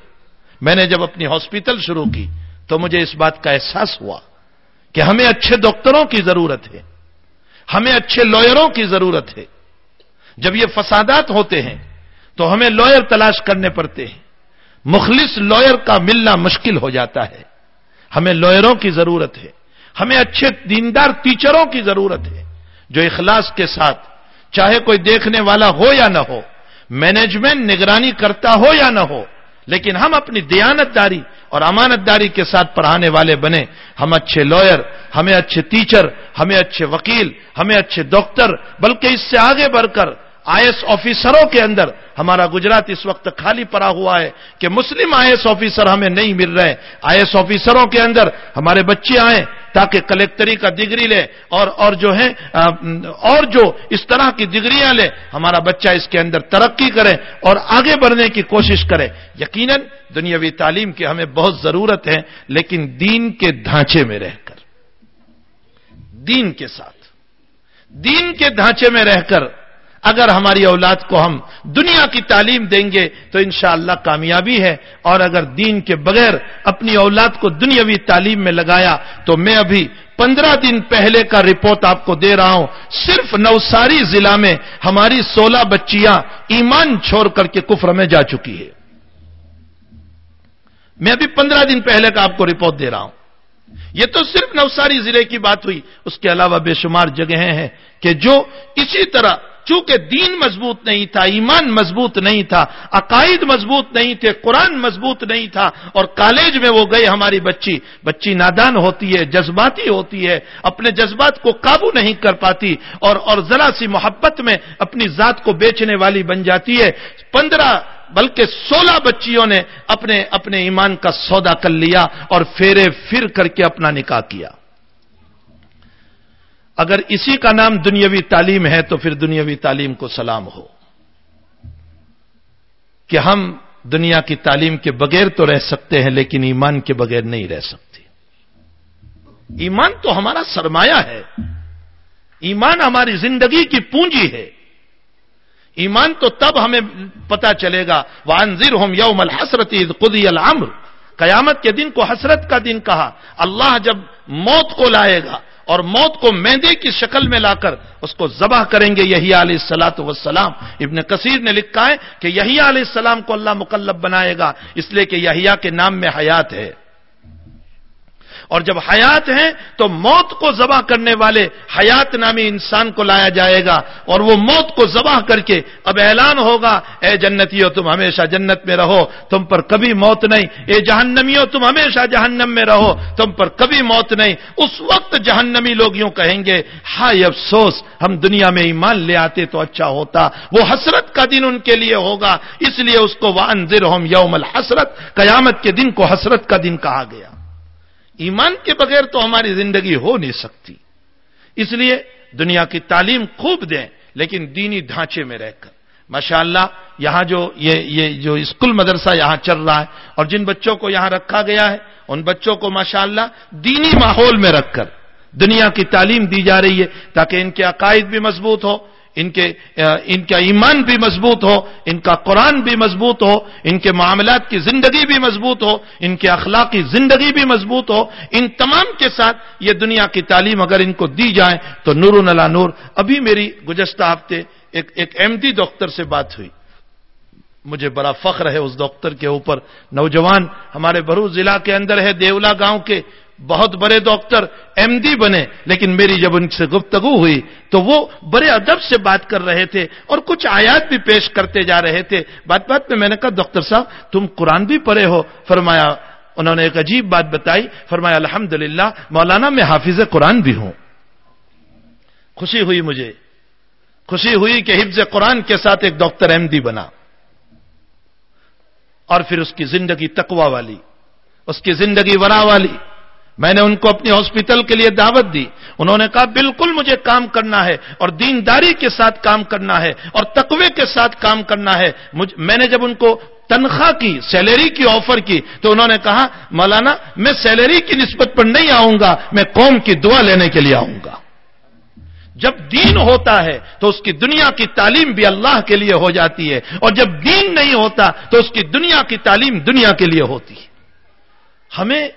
میں نے جب اپنی ہاسپٹل شروع کی تو مجھے اس بات کا احساس ہوا کہ ہمیں اچھے ڈاکٹروں کی ضرورت ہے۔ ہمیں اچھے لائروں کی ضرورت ہے۔ جب یہ فسادات ہوتے ہیں تو ہمیں لائر تلاش کرنے پڑتے ہیں مخلص لائر کا ملنا مشکل ہو جاتا ہے ہمیں لائروں کی ضرورت ہے ہمیں اچھے دیندار ٹیچروں کی ضرورت ہے جو اخلاص کے ساتھ چاہے کوئی دیکھنے والا ہو یا نہ ہو مینجمنٹ نگرانی کرتا ہو یا نہ ہو لیکن ہم اپنی دیانت داری اور امانت داری کے ساتھ پڑھانے والے بنے ہم اچھے لائر ہمیں اچھے ٹیچر، ہمیں اچھے وکیل، ہمیں اچھے ڈاکٹر، بلکہ اس سے آگے بڑھ کر آئی ایس آفیسروں کے اندر ہمارا گجرات اس وقت خالی پڑا ہوا ہے کہ مسلم آئی ایس آفیسر ہمیں نہیں مل رہے آئی ایس آفیسروں کے اندر ہمارے بچے آئیں تاکہ کلیکٹری کا ڈگری لے اور اور جو ہے اور جو اس طرح کی ڈگریاں لے، ہمارا بچہ اس کے اندر ترقی کرے اور آگے بڑھنے کی کوشش کرے۔ یقیناً دنیاوی تعلیم کی ہمیں بہت ضرورت ہے لیکن دین کے ڈھانچے میں رہ کر۔ دین کے ساتھ۔ دین کے ڈھانچے میں رہ کر اگر ہماری اولاد کو ہم دنیا کی تعلیم دیں گے تو انشاءاللہ کامیابی ہے اور اگر دین کے بغیر اپنی اولاد کو دنیاوی تعلیم میں لگایا تو میں ابھی پندرہ دن پہلے کا رپورٹ آپ کو دے رہا ہوں۔ صرف نوساری ضلع میں ہماری سولہ بچیاں ایمان چھوڑ کر کے کفر میں جا چکی ہے میں ابھی پندرہ دن پہلے کا آپ کو رپورٹ دے رہا ہوں۔ یہ تو صرف نوساری ضلع کی بات ہوئی۔ اس کے علاوہ بے شمار جگہیں ہیں کہ جو اسی طرح چونکہ دین مضبوط نہیں تھا، ایمان مضبوط نہیں تھا، عقائد مضبوط نہیں تھے، قرآن مضبوط نہیں تھا، اور کالج میں وہ گئے ہماری بچی۔ بچی نادان ہوتی ہے، جذباتی ہوتی ہے، اپنے جذبات کو قابو نہیں کر پاتی، اور اور ذرا سی محبت میں اپنی ذات کو بیچنے والی بن جاتی ہے۔ پندرہ، بلکہ سولہ بچیوں نے اپنے اپنے ایمان کا سودا کر لیا اور پھیرے پھر کر کے اپنا نکاح کیا۔ اگر اسی کا نام دنیاوی تعلیم ہے تو پھر دنیاوی تعلیم کو سلام ہو کہ ہم دنیا کی تعلیم کے بغیر تو رہ سکتے ہیں لیکن ایمان کے بغیر نہیں رہ سکتے۔ ایمان تو ہمارا سرمایہ ہے۔ ایمان ہماری زندگی کی پونجی ہے۔ ایمان تو تب ہمیں پتا چلے گا۔ وانزر ہم یوم الحسرتی قدی العمر قیامت کے دن کو حسرت کا دن کہا۔ اللہ جب موت کو لائے گا اور موت کو مہندے کی شکل میں لا کر اس کو ذبح کریں گے یہی علیہ السلاۃ وسلام ابن کثیر نے لکھا ہے کہ یہی علیہ السلام کو اللہ مکلب بنائے گا، اس لیے کہ یہیا کے نام میں حیات ہے۔ اور جب حیات ہیں تو موت کو ذبح کرنے والے حیات نامی انسان کو لایا جائے گا اور وہ موت کو ذبح کر کے اب اعلان ہوگا، اے جنتیو تم ہمیشہ جنت میں رہو، تم پر کبھی موت نہیں۔ اے جہنمیوں، تم ہمیشہ جہنم میں رہو، تم پر کبھی موت نہیں۔ اس وقت جہنمی لوگ یوں کہیں گے، ہائے افسوس، ہم دنیا میں ایمان لے آتے تو اچھا ہوتا۔ وہ حسرت کا دن ان کے لیے ہوگا، اس لیے اس کو وہ انضر یوم الحسرت، قیامت کے دن کو حسرت کا دن کہا گیا۔ ایمان کے بغیر تو ہماری زندگی ہو نہیں سکتی۔ اس لیے دنیا کی تعلیم خوب دیں، لیکن دینی ڈھانچے میں رہ کر۔ ماشاء اللہ یہاں جو یہ یہ جو اسکول مدرسہ یہاں چل رہا ہے، اور جن بچوں کو یہاں رکھا گیا ہے، ان بچوں کو ماشاء اللہ دینی ماحول میں رکھ کر دنیا کی تعلیم دی جا رہی ہے، تاکہ ان کے عقائد بھی مضبوط ہو ان کے ان کا ایمان بھی مضبوط ہو، ان کا قرآن بھی مضبوط ہو، ان کے معاملات کی زندگی بھی مضبوط ہو، ان کے اخلاقی زندگی بھی مضبوط ہو، ان تمام کے ساتھ یہ دنیا کی تعلیم اگر ان کو دی جائے تو نور نلا نور۔ ابھی میری گزشتہ ہفتے ایک ایک ایم ڈی ڈاکٹر سے بات ہوئی۔ مجھے بڑا فخر ہے اس ڈاکٹر کے اوپر۔ نوجوان ہمارے بھرو ضلع کے اندر ہے، دیولا گاؤں کے۔ بہت بڑے ڈاکٹر ایم ڈی بنے، لیکن میری جب ان سے گفتگو ہوئی تو وہ بڑے ادب سے بات کر رہے تھے اور کچھ آیات بھی پیش کرتے جا رہے تھے۔ بات بات میں میں نے کہا، ڈاکٹر صاحب، تم قرآن بھی پڑھے ہو۔ فرمایا، انہوں نے ایک عجیب بات بتائی۔ فرمایا الحمد مولانا میں حافظ قرآن بھی ہوں۔ خوشی ہوئی مجھے۔ خوشی ہوئی کہ حفظ قرآن کے ساتھ ایک ڈاکٹر ایم ڈی بنا۔ اور پھر اس کی زندگی تقوا والی، اس کی زندگی ورا والی۔ میں نے ان کو اپنی ہاسپٹل کے لیے دعوت دی۔ انہوں نے کہا، بالکل مجھے کام کرنا ہے اور دینداری کے ساتھ کام کرنا ہے اور تقوی کے ساتھ کام کرنا ہے۔ میں نے جب ان کو تنخواہ کی، سیلری کی آفر کی، تو انہوں نے کہا، مولانا، میں سیلری کی نسبت پر نہیں آؤں گا، میں قوم کی دعا لینے کے لیے آؤں گا۔ جب دین ہوتا ہے، تو اس کی دنیا کی تعلیم بھی اللہ کے لیے ہو جاتی ہے۔ اور جب دین نہیں ہوتا، تو اس کی دنیا کی تعلیم دنیا کے لیے ہوتی ہے۔ ہمیں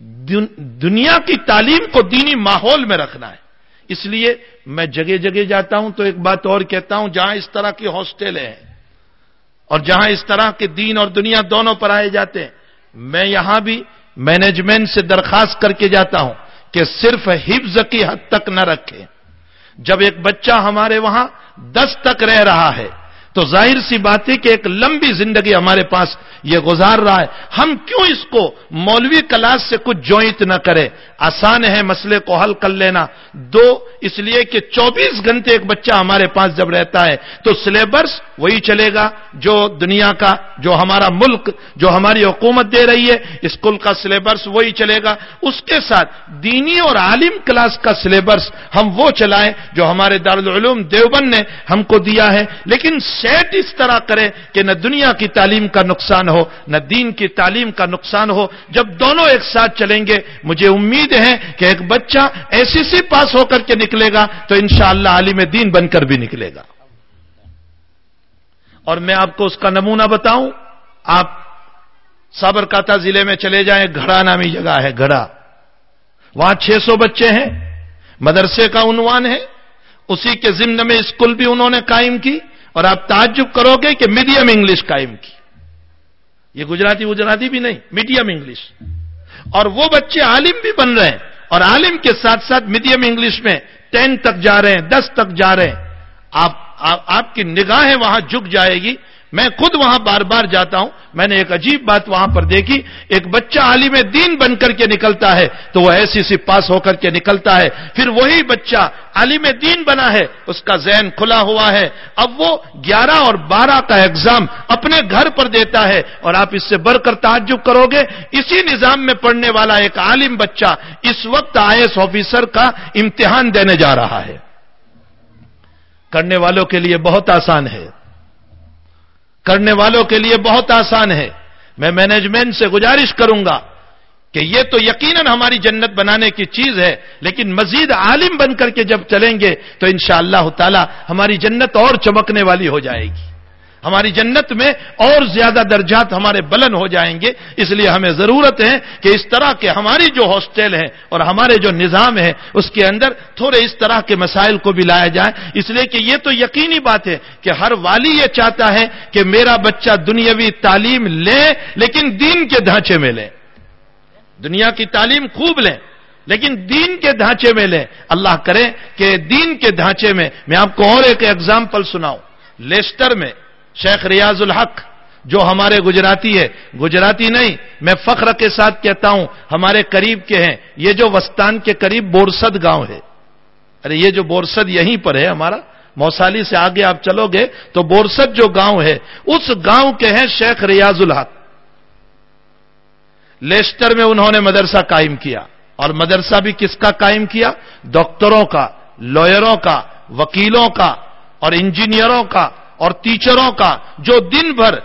دنیا کی تعلیم کو دینی ماحول میں رکھنا ہے۔ اس لیے میں جگہ جگہ جاتا ہوں تو ایک بات اور کہتا ہوں، جہاں اس طرح کی ہاسٹل ہیں اور جہاں اس طرح کے دین اور دنیا دونوں پر آئے جاتے ہیں، میں یہاں بھی مینجمنٹ سے درخواست کر کے جاتا ہوں کہ صرف حفظ کی حد تک نہ رکھے جب ایک بچہ ہمارے وہاں دس تک رہ رہا ہے تو ظاہر سی بات ہے کہ ایک لمبی زندگی ہمارے پاس یہ گزار رہا ہے۔ ہم کیوں اس کو مولوی کلاس سے کچھ جوئنٹ نہ کرے؟ آسان ہے مسئلے کو حل کر لینا۔ دو، اس لیے کہ چوبیس گھنٹے ایک بچہ ہمارے پاس جب رہتا ہے تو سلیبس وہی چلے گا جو دنیا کا، جو ہمارا ملک، جو ہماری حکومت دے رہی ہے۔ اسکول کا سلیبس وہی چلے گا۔ اس کے ساتھ دینی اور عالم کلاس کا سلیبس ہم وہ چلائیں جو ہمارے دارالعلوم دیوبند نے ہم کو دیا ہے۔ لیکن سیٹ اس طرح کرے کہ نہ دنیا کی تعلیم کا نقصان ہو، نہ دین کی تعلیم کا نقصان ہو۔ جب دونوں ایک ساتھ چلیں گے، مجھے امید ہے کہ ایک بچہ ایسی سی پاس ہو کر کے نکلے گا تو انشاءاللہ عالم دین بن کر بھی نکلے گا۔ اور میں آپ کو اس کا نمونہ بتاؤں، آپ سابرکاتا ضلع میں چلے جائیں گھڑا نامی جگہ ہے، گھڑا۔ وہاں چھ سو بچے ہیں، مدرسے کا عنوان ہے، اسی کے ضمن میں اسکول بھی انہوں نے قائم کی۔ اور آپ تعجب کرو گے کہ میڈیم انگلش قائم کی۔ یہ گجراتی گجراتی بھی نہیں میڈیم انگلش اور وہ بچے عالم بھی بن رہے ہیں اور عالم کے ساتھ ساتھ میڈیم انگلش میں ٹین تک جا رہے ہیں، دس تک جا رہے ہیں۔ آپ آپ کی نگاہیں وہاں جھک جائے گی۔ میں خود وہاں بار بار جاتا ہوں، میں نے ایک عجیب بات وہاں پر دیکھی، ایک بچہ عالم دین بن کر کے نکلتا ہے، تو وہ ایسی سی پاس ہو کر کے نکلتا ہے، پھر وہی بچہ عالم دین بنا ہے، اس کا ذہن کھلا ہوا ہے۔ اب وہ گیارہ اور بارہ کا ایگزام اپنے گھر پر دیتا ہے، اور آپ اس سے بڑھ کر تعجب کرو گے، اسی نظام میں پڑھنے والا ایک عالم بچہ اس وقت آئی ایس آفیسر کا امتحان دینے جا رہا ہے۔ کرنے والوں کے لیے بہت آسان ہے۔ کرنے والوں کے لیے بہت آسان ہے۔ میں مینجمنٹ سے گزارش کروں گا کہ یہ تو یقیناً ہماری جنت بنانے کی چیز ہے، لیکن مزید عالم بن کر کے جب چلیں گے تو انشاءاللہ اللہ تعالی ہماری جنت اور چمکنے والی ہو جائے گی۔ ہماری جنت میں اور زیادہ درجات ہمارے بلند ہو جائیں گے۔ اس لیے ہمیں ضرورت ہے کہ اس طرح کے ہماری جو ہاسٹل ہے اور ہمارے جو نظام ہے اس کے اندر تھوڑے اس طرح کے مسائل کو بھی لایا جائے۔ اس لیے کہ یہ تو یقینی بات ہے کہ ہر والی یہ چاہتا ہے کہ میرا بچہ دنیاوی تعلیم لے، لیکن دین کے ڈھانچے میں لے۔ دنیا کی تعلیم خوب لیں، لیکن دین کے ڈھانچے میں لیں اللہ کرے کہ دین کے ڈھانچے میں میں آپ کو اور ایک ایگزامپل سناؤں۔ لیسٹر میں شیخ ریاض الحق، جو ہمارے گجراتی ہے۔ گجراتی نہیں، میں فخر کے ساتھ کہتا ہوں، ہمارے قریب کے ہیں۔ یہ جو وستان کے قریب بورسد گاؤں ہے۔ ارے، یہ جو بورسد یہیں پر ہے ہمارا۔ موسالی سے آگے آپ چلو گے تو بورسد جو گاؤں ہے، اس گاؤں کے ہیں شیخ ریاض الحق۔ لیسٹر میں انہوں نے مدرسہ قائم کیا۔ اور مدرسہ بھی کس کا قائم کیا؟ ڈاکٹروں کا لوئروں کا، وکیلوں کا اور انجینئروں کا۔ اور ٹیچروں کا جو دن بھر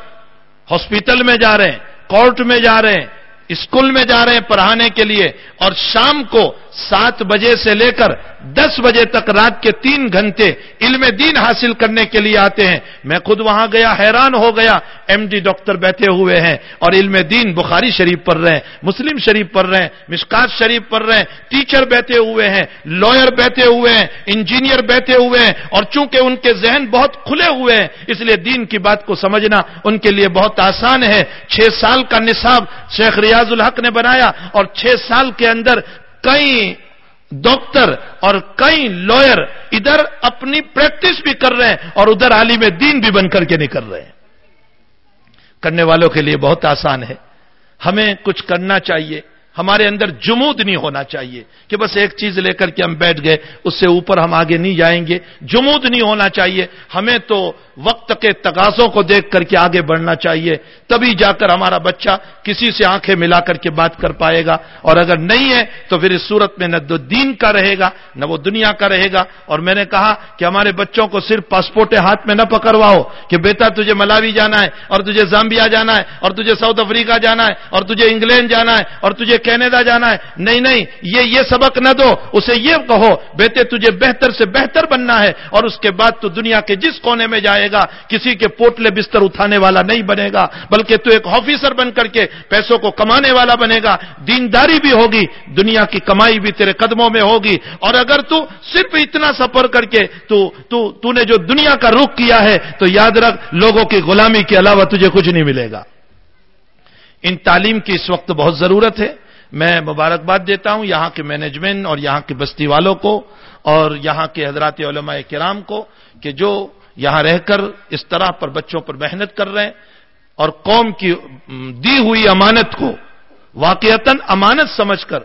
ہاسپٹل میں جا رہے ہیں کورٹ میں جا رہے ہیں اسکول میں جا رہے ہیں پڑھانے کے لیے اور شام کو سات بجے سے لے کر دس بجے تک رات کے تین گھنٹے علم دین حاصل کرنے کے لیے آتے ہیں۔ میں خود وہاں گیا، حیران ہو گیا۔ ایم ڈی ڈاکٹر بیٹھے ہوئے ہیں اور علم دین بخاری شریف پڑھ رہے ہیں، مسلم شریف پڑھ رہے ہیں، مشکات شریف پڑھ رہے ہیں۔ ٹیچر بیٹھے ہوئے ہیں لوئر بیٹھے ہوئے ہیں، انجینئر بیٹھے ہوئے ہیں اور چونکہ ان کے ذہن بہت کھلے ہوئے ہیں، اس لیے دین کی بات کو سمجھنا ان کے لیے بہت آسان ہے۔ چھ سال کا نصاب شیخ ریاض الحق نے بنایا اور چھ سال کے اندر کئی ڈاکٹر اور کئی لوئر ادھر اپنی پریکٹس بھی کر رہے ہیں اور ادھر عالم دین بھی بن کر کے نہیں کر رہے ہیں۔ کرنے والوں کے لیے بہت آسان ہے۔ ہمیں کچھ کرنا چاہیے۔ ہمارے اندر جمود نہیں ہونا چاہیے کہ بس ایک چیز لے کر کے ہم بیٹھ گئے، اس سے اوپر ہم آگے نہیں جائیں گے۔ جمود نہیں ہونا چاہیے۔ ہمیں تو وقت کے تقاضوں کو دیکھ کر کے آگے بڑھنا چاہیے۔ تبھی جا کر ہمارا بچہ کسی سے آنکھیں ملا کر کے بات کر پائے گا۔ اور اگر نہیں ہے تو پھر اس صورت میں نہ دو دین کا رہے گا، نہ وہ دنیا کا رہے گا۔ اور میں نے کہا کہ ہمارے بچوں کو صرف پاسپورٹ ہاتھ میں نہ پکڑواؤ کہ بیٹا تجھے ملاوی جانا ہے اور تجھے زامبیا جانا ہے اور تجھے ساؤتھ افریقہ جانا ہے اور تجھے انگلینڈ جانا ہے اور تجھے کینیڈا جانا ہے۔ نہیں نہیں یہ یہ سبق نہ دو اسے یہ کہو بیٹے تجھے بہتر سے بہتر بننا ہے اور اس کے بعد تو دنیا کے جس کونے میں جائے گا کسی کے پوٹلے بستر اٹھانے والا نہیں بنے گا بلکہ تو ایک آفیسر بن کر کے پیسوں کو کمانے والا بنے گا۔ دینداری بھی ہوگی دنیا کی کمائی بھی تیرے قدموں میں ہوگی۔ اور اگر تو صرف اتنا سفر کر کے تو تو, تو نے جو دنیا کا رخ کیا ہے تو یاد رکھ لوگوں کی غلامی کے علاوہ تجھے کچھ نہیں ملے گا۔ ان تعلیم کی اس وقت بہت ضرورت ہے۔ میں مبارکباد دیتا ہوں یہاں کے مینجمنٹ اور یہاں کے بستی والوں کو اور یہاں کے حضرات علماء کرام کو کہ جو یہاں رہ کر اس طرح پر بچوں پر محنت کر رہے ہیں اور قوم کی دی ہوئی امانت کو واقعتاً امانت سمجھ کر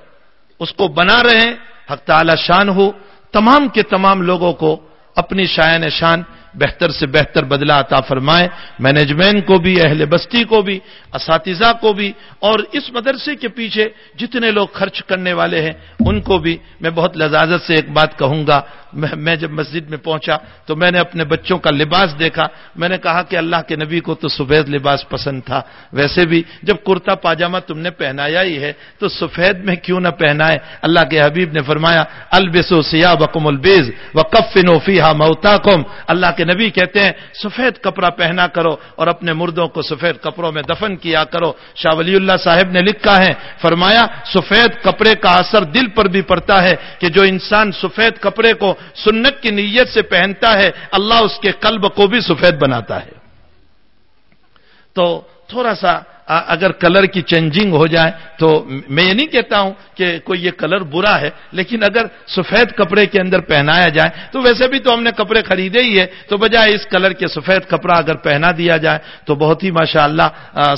اس کو بنا رہے ہیں، حق تعالی شان ہو، تمام کے تمام لوگوں کو اپنی شاعن شان بہتر سے بہتر بدلا عطا فرمائے، مینجمنٹ کو بھی، اہل بستی کو بھی، اساتذہ کو بھی، اور اس مدرسے کے پیچھے جتنے لوگ خرچ کرنے والے ہیں، ان کو بھی میں بہت لذاذت سے ایک بات کہوں گا۔ میں جب مسجد میں پہنچا تو میں نے اپنے بچوں کا لباس دیکھا۔ میں نے کہا کہ اللہ کے نبی کو تو سفید لباس پسند تھا۔ ویسے بھی جب کرتا پاجامہ تم نے پہنایا ہی ہے تو سفید میں کیوں نہ پہنائے؟ اللہ کے حبیب نے فرمایا البس و سیاہ بکم البیز و کف نوفیہ موتا اللہ کے نبی کہتے ہیں، سفید کپڑا پہنا کرو اور اپنے مردوں کو سفید کپڑوں میں دفن کیا کرو۔ شاہ ولی اللہ صاحب نے لکھا ہے، فرمایا، سفید کپڑے کا اثر دل پر بھی پڑتا ہے کہ جو انسان سفید کپڑے کو سنت کی نیت سے پہنتا ہے، اللہ اس کے قلب کو بھی سفید بناتا ہے۔ تو تھوڑا سا اگر کلر کی چینجنگ ہو جائے تو میں یہ نہیں کہتا ہوں کہ کوئی یہ کلر برا ہے، لیکن اگر سفید کپڑے کے اندر پہنایا جائے، تو ویسے بھی تو ہم نے کپڑے خریدے ہی ہے، تو بجائے اس کلر کے سفید کپڑا اگر پہنا دیا جائے، تو بہت ہی ماشاء اللہ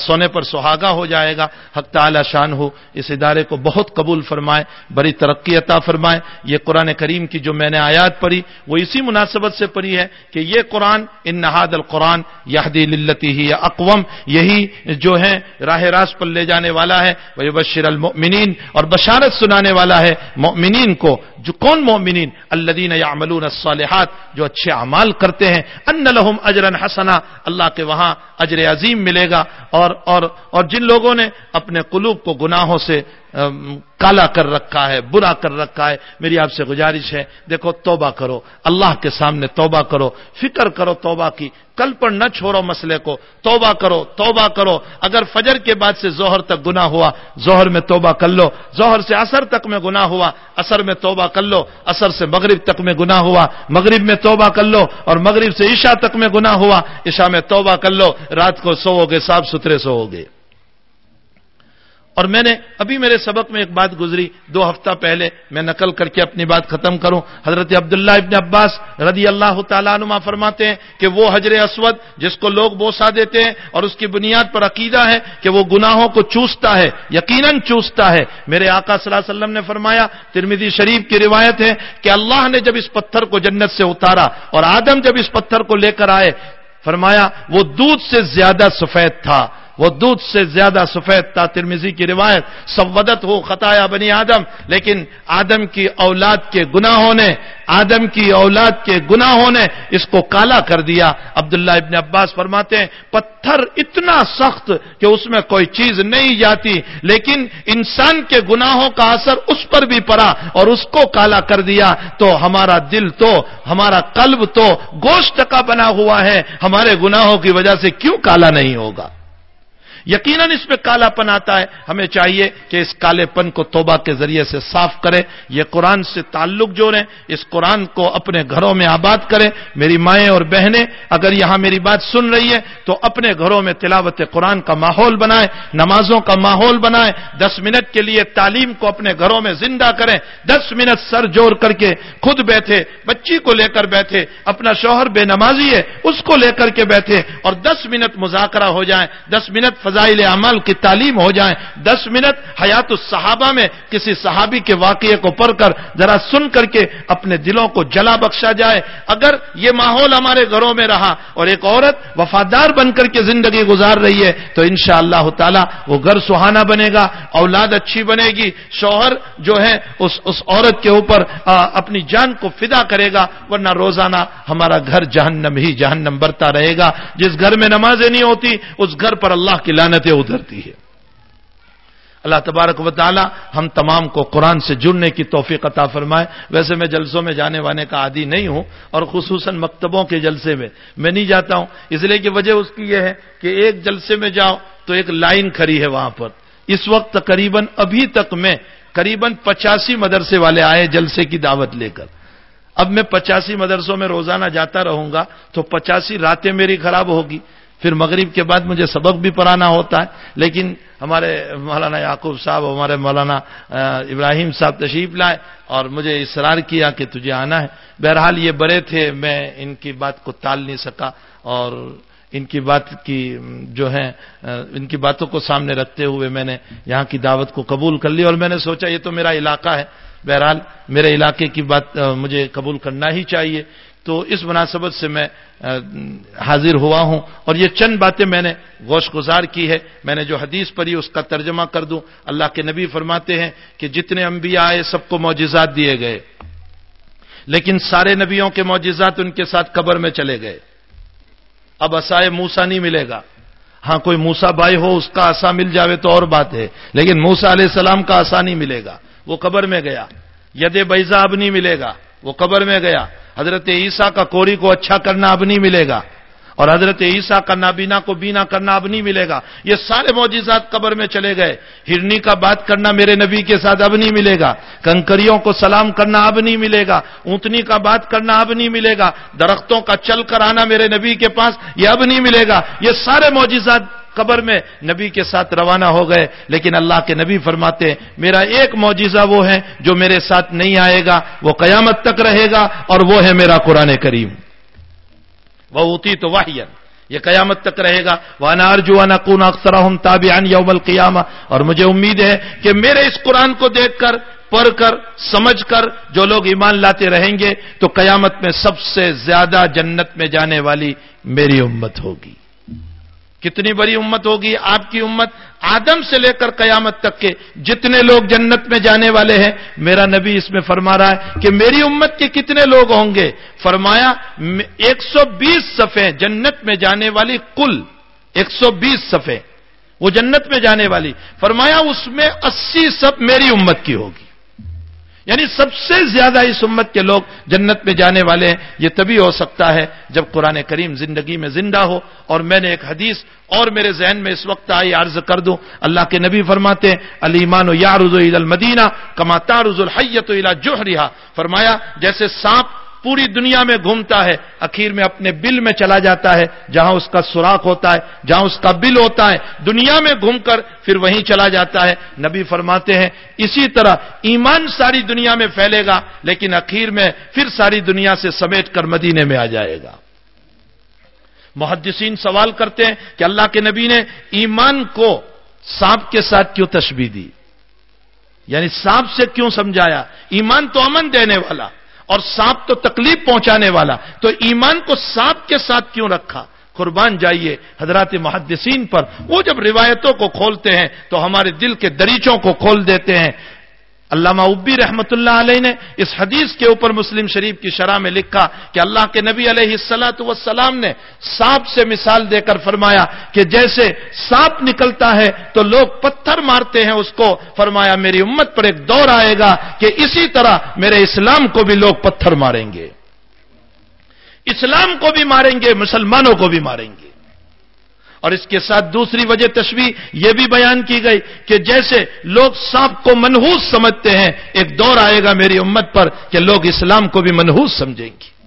سونے پر سہاگا ہو جائے گا۔ حق تعالی شان ہو، اس ادارے کو بہت قبول فرمائے، بڑی ترقی عطا فرمائے۔ یہ قرآن کریم کی جو میں نے آیات پڑھی، وہ اسی مناسبت سے پڑھی ہے کہ یہ قرآن، ان نہاد القرآن یادی للتی ہی اقوام یہی جو ہے راہ راست پر لے جانے والا ہے۔ وہ بشیر المؤمنین اور بشارت سنانے والا ہے مؤمنین کو۔ جو کون مومنین الدین یا الصالحات، جو اچھے اعمال کرتے ہیں۔ ان لہم اجرن حسنا، اللہ کے وہاں اجر عظیم ملے گا۔ اور اور اور جن لوگوں نے اپنے قلوب کو گناہوں سے کالا کر رکھا ہے، برا کر رکھا ہے، میری آپ سے گزارش ہے، دیکھو، توبہ کرو، اللہ کے سامنے توبہ کرو، فکر کرو توبہ کی، کل پر نہ چھوڑو مسئلے کو، توبہ کرو توبہ کرو، اگر فجر کے بعد سے زہر تک گنا ہوا زہر میں توبہ کر لو زہر سے اثر تک میں گنا ہوا اثر میں توبہ کر لو اثر سے مغرب تک میں گنا ہوا، مغرب میں توبہ کر لو، اور مغرب سے عشاء تک میں گنا ہوا، عشاء میں توبہ کر لو، رات کو سو گے صاف ستھرے سو گے۔ اور میں نے ابھی میرے سبق میں ایک بات گزری، دو ہفتہ پہلے میں نقل کر کے اپنی بات ختم کروں۔ حضرت عبداللہ ابن عباس رضی اللہ تعالیٰ عنہ فرماتے ہیں کہ وہ حجر اسود جس کو لوگ بوسا دیتے ہیں اور اس کی بنیاد پر عقیدہ ہے کہ وہ گناہوں کو چوستا ہے، یقیناً چوستا ہے۔ میرے آقا صلی اللہ علیہ وسلم نے فرمایا ترمیدی شریف کی روایت ہے کہ اللہ نے جب اس پتھر کو جنت سے اتارا اور آدم جب اس پتھر کو لے کر آئے، فرمایا وہ دودھ سے زیادہ سفید تھا۔ وہ دودھ سے زیادہ سفید تھا ترمیزی کی روایت، سودت ہو خطایا بنی آدم، لیکن آدم کی اولاد کے گناہوں نے، آدم کی اولاد کے گناہوں نے اس کو کالا کر دیا۔ عبداللہ ابن عباس فرماتے ہیں، پتھر اتنا سخت کہ اس میں کوئی چیز نہیں جاتی، لیکن انسان کے گناہوں کا اثر اس پر بھی پڑا اور اس کو کالا کر دیا۔ تو ہمارا دل تو، ہمارا قلب تو گوشت کا بنا ہوا ہے۔ ہمارے گناہوں کی وجہ سے کیوں کالا نہیں ہوگا؟ یقیناً اس پہ کالا پن آتا ہے۔ ہمیں چاہیے کہ اس کالے پن کو توبہ کے ذریعے سے صاف کرے یہ قرآن سے تعلق جوڑیں۔ اس قرآن کو اپنے گھروں میں آباد کریں۔ میری مائیں اور بہنیں، اگر یہاں میری بات سن رہی ہے تو اپنے گھروں میں تلاوت قرآن کا ماحول بنائیں، نمازوں کا ماحول بنائیں۔ دس منٹ کے لیے تعلیم کو اپنے گھروں میں زندہ کریں۔ دس منٹ سر جوڑ کر کے خود بیٹھے، بچی کو لے کر بیٹھے۔ اپنا شوہر بے نمازی ہے، اس کو لے کر کے بیٹھے۔ اور دس منٹ مذاکرہ ہو جائیں۔ دس منٹ فضا فضائل عمل کی تعلیم ہو جائیں۔ دس منٹ حیات الصحابہ میں کسی صحابی کے واقعے کو پڑھ کر ذرا سن کر کے اپنے دلوں کو جلا بخشا جائے۔ اگر یہ ماحول ہمارے گھروں میں رہا اور ایک عورت وفادار بن کر کے زندگی گزار رہی ہے، تو ان شاء اللہ تعالی وہ گھر سہانا بنے گا، اولاد اچھی بنے گی، شوہر جو ہے اس اس عورت کے اوپر اپنی جان کو فدا کرے گا، ورنہ روزانہ ہمارا گھر جہنم ہی جہنم برتا رہے گا۔ جس گھر میں نمازیں نہیں ہوتی، اس گھر پر اللہ کی لان لانتیں اترتی ہے اللہ تبارک و تعالی ہم تمام کو قرآن سے جڑنے کی توفیق عطا فرمائے۔ ویسے میں جلسوں میں جانے وانے کا عادی نہیں ہوں اور خصوصاً مکتبوں کے جلسے میں میں نہیں جاتا ہوں۔ اس لیے کہ وجہ اس کی یہ ہے کہ ایک جلسے میں جاؤ تو ایک لائن کھڑی ہے وہاں پر۔ اس وقت تقریباً ابھی تک میں قریباً پچاسی مدرسے والے آئے جلسے کی دعوت لے کر۔ اب میں پچاسی مدرسوں میں روزانہ جاتا رہوں گا تو پچاسی راتیں میری خراب ہوگی۔ پھر مغرب کے بعد مجھے سبق بھی پڑھانا ہوتا ہے، لیکن ہمارے مولانا یعقوب صاحب ہمارے مولانا ابراہیم صاحب تشریف لائے اور مجھے اصرار کیا کہ تجھے آنا ہے۔ بہرحال یہ بڑے تھے، میں ان کی بات کو ٹال نہیں سکا اور ان کی بات کی جو ہے ان کی باتوں کو سامنے رکھتے ہوئے میں نے یہاں کی دعوت کو قبول کر لی اور میں نے سوچا یہ تو میرا علاقہ ہے۔ بہرحال میرے علاقے کی بات مجھے قبول کرنا ہی چاہیے۔ تو اس مناسبت سے میں حاضر ہوا ہوں۔ اور یہ چند باتیں میں نے گوش گزار کی ہے۔ میں نے جو حدیث پڑھی، اس کا ترجمہ کر دوں۔ اللہ کے نبی فرماتے ہیں کہ جتنے انبیاء آئے، سب کو معجزات دیے گئے۔ لیکن سارے نبیوں کے معجزات ان کے ساتھ قبر میں چلے گئے۔ اب اسائے موسا نہیں ملے گا۔ ہاں کوئی موسا بھائی ہو، اس کا آسا مل جاوے تو اور بات ہے۔ لیکن موسا علیہ السلام کا آسا نہیں ملے گا۔ وہ قبر میں گیا۔ ید بیزا اب نہیں ملے گا۔ وہ قبر میں گیا۔ حضرت عیسیٰ کا کوری کو اچھا کرنا اب نہیں ملے گا اور حضرت عیسیٰ کا نابینا کو بینا کرنا اب نہیں ملے گا یہ سارے معجزات قبر میں چلے گئے ہرنی کا بات کرنا میرے نبی کے ساتھ اب نہیں ملے گا کنکریوں کو سلام کرنا اب نہیں ملے گا اونتنی کا بات کرنا اب نہیں ملے گا درختوں کا چل کر آنا میرے نبی کے پاس یہ اب نہیں ملے گا یہ سارے معجزات قبر میں نبی کے ساتھ روانہ ہو گئے، لیکن اللہ کے نبی فرماتے، میرا ایک معجزہ وہ ہے جو میرے ساتھ نہیں آئے گا، وہ قیامت تک رہے گا اور وہ ہے میرا قرآن کریم۔ وہ ہوتی تو واہین یہ قیامت تک رہے گا۔ وہ انارجو نقون اکثر تابعان یوم القیامہ اور مجھے امید ہے کہ میرے اس قرآن کو دیکھ کر، پڑھ کر، سمجھ کر جو لوگ ایمان لاتے رہیں گے، تو قیامت میں سب سے زیادہ جنت میں جانے والی میری امت ہوگی۔ کتنی بڑی امت ہوگی آپ کی امت آدم سے لے کر قیامت تک کے جتنے لوگ جنت میں جانے والے ہیں، میرا نبی اس میں فرما رہا ہے کہ میری امت کے کتنے لوگ ہوں گے؟ فرمایا ایک سو بیس صفے جنت میں جانے والی کل، ایک سو بیس صفے، وہ جنت میں جانے والی۔ فرمایا، اس میں اسی سب میری امت کی ہوگی۔ یعنی سب سے زیادہ اس امت کے لوگ جنت میں جانے والے ہیں۔ یہ تبھی ہو سکتا ہے جب قرآن کریم زندگی میں زندہ ہو۔ اور میں نے ایک حدیث اور میرے ذہن میں اس وقت آئی، عرض کر دوں۔ اللہ کے نبی فرماتے علیمان و یا رضو المدینہ کما تارز الحیت جو فرمایا، جیسے سانپ پوری دنیا میں گھومتا ہے، اخیر میں اپنے بل میں چلا جاتا ہے، جہاں اس کا سوراخ ہوتا ہے، جہاں اس کا بل ہوتا ہے، دنیا میں گھوم کر پھر وہیں چلا جاتا ہے۔ نبی فرماتے ہیں، اسی طرح ایمان ساری دنیا میں پھیلے گا، لیکن اخیر میں پھر ساری دنیا سے سمیٹ کر مدینے میں آ جائے گا۔ محدثین سوال کرتے ہیں کہ اللہ کے نبی نے ایمان کو سانپ کے ساتھ کیوں تشبیح دی؟ یعنی سانپ سے کیوں سمجھایا؟ ایمان تو امن دینے والا۔ اور سانپ تو تکلیف پہنچانے والا تو ایمان کو سانپ کے ساتھ کیوں رکھا؟ قربان جائیے حضرات محدثین پر۔ وہ جب روایتوں کو کھولتے ہیں تو ہمارے دل کے دریچوں کو کھول دیتے ہیں۔ علامہ ابی رحمت اللہ علیہ نے اس حدیث کے اوپر مسلم شریف کی شرح میں لکھا کہ اللہ کے نبی علیہ السلاۃ وسلام نے سانپ سے مثال دے کر فرمایا کہ جیسے سانپ نکلتا ہے تو لوگ پتھر مارتے ہیں اس کو۔ فرمایا، میری امت پر ایک دور آئے گا کہ اسی طرح میرے اسلام کو بھی لوگ پتھر ماریں گے۔ اسلام کو بھی ماریں گے، مسلمانوں کو بھی ماریں گے۔ اور اس کے ساتھ دوسری وجہ تشویح یہ بھی بیان کی گئی کہ جیسے لوگ سانپ کو منحوس سمجھتے ہیں، ایک دور آئے گا میری امت پر کہ لوگ اسلام کو بھی منحوس سمجھیں گے۔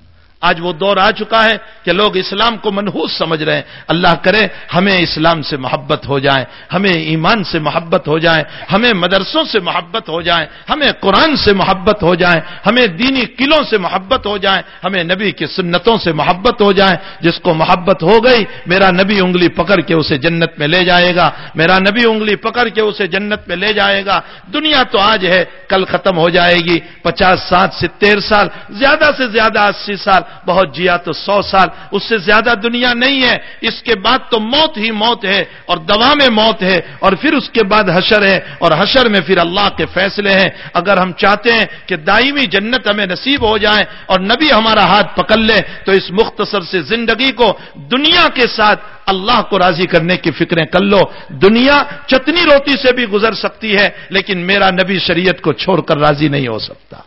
آج وہ دور آ چکا ہے کہ لوگ اسلام کو منحوس سمجھ رہے ہیں۔ اللہ کرے ہمیں اسلام سے محبت ہو جائے، ہمیں ایمان سے محبت ہو جائے، ہمیں مدرسوں سے محبت ہو جائے، ہمیں قرآن سے محبت ہو جائے، ہمیں دینی قلعوں سے محبت ہو جائے، ہمیں نبی کی سنتوں سے محبت ہو جائے۔ جس کو محبت ہو گئی، میرا نبی انگلی پکڑ کے اسے جنت میں لے جائے گا۔ میرا نبی انگلی پکڑ کے اسے جنت میں لے جائے گا۔ دنیا تو آج ہے، کل ختم ہو جائے گی۔ پچاس سات ستر سال، زیادہ سے زیادہ اسی سال بہت جیا تو سو سال، اس سے زیادہ دنیا نہیں ہے۔ اس کے بعد تو موت ہی موت ہے اور دوا میں موت ہے اور پھر اس کے بعد حشر ہے اور حشر میں پھر اللہ کے فیصلے ہیں۔ اگر ہم چاہتے ہیں کہ دائمی جنت ہمیں نصیب ہو جائے اور نبی ہمارا ہاتھ پکڑ لے، تو اس مختصر سے زندگی کو دنیا کے ساتھ اللہ کو راضی کرنے کی فکریں کر لو۔ دنیا چتنی روٹی سے بھی گزر سکتی ہے، لیکن میرا نبی شریعت کو چھوڑ کر راضی نہیں ہو سکتا۔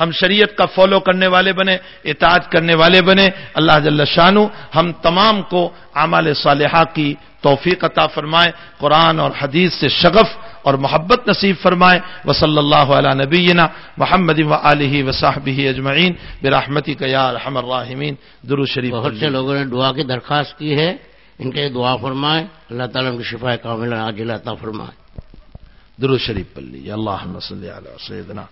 ہم شریعت کا فالو کرنے والے بنے اطاعت کرنے والے بنے۔ اللہ جل شانو ہم تمام کو اعمال صالحہ کی توفیق عطا فرمائے قرآن اور حدیث سے شغف اور محبت نصیب فرمائے۔ وصلی اللہ علیہ نبینا محمد و علیہ وصحب اجمعین۔ براہمتی کا یا رحم الراحمین۔ درو شریف بہت سے لوگوں نے دعا کی درخواست کی ہے ان کے دعا فرمائے۔ اللہ تعالیٰ کی شفا کامل عاجل عطا فرمائے۔ درو شریف پلی اللہ صلی علی سیدنا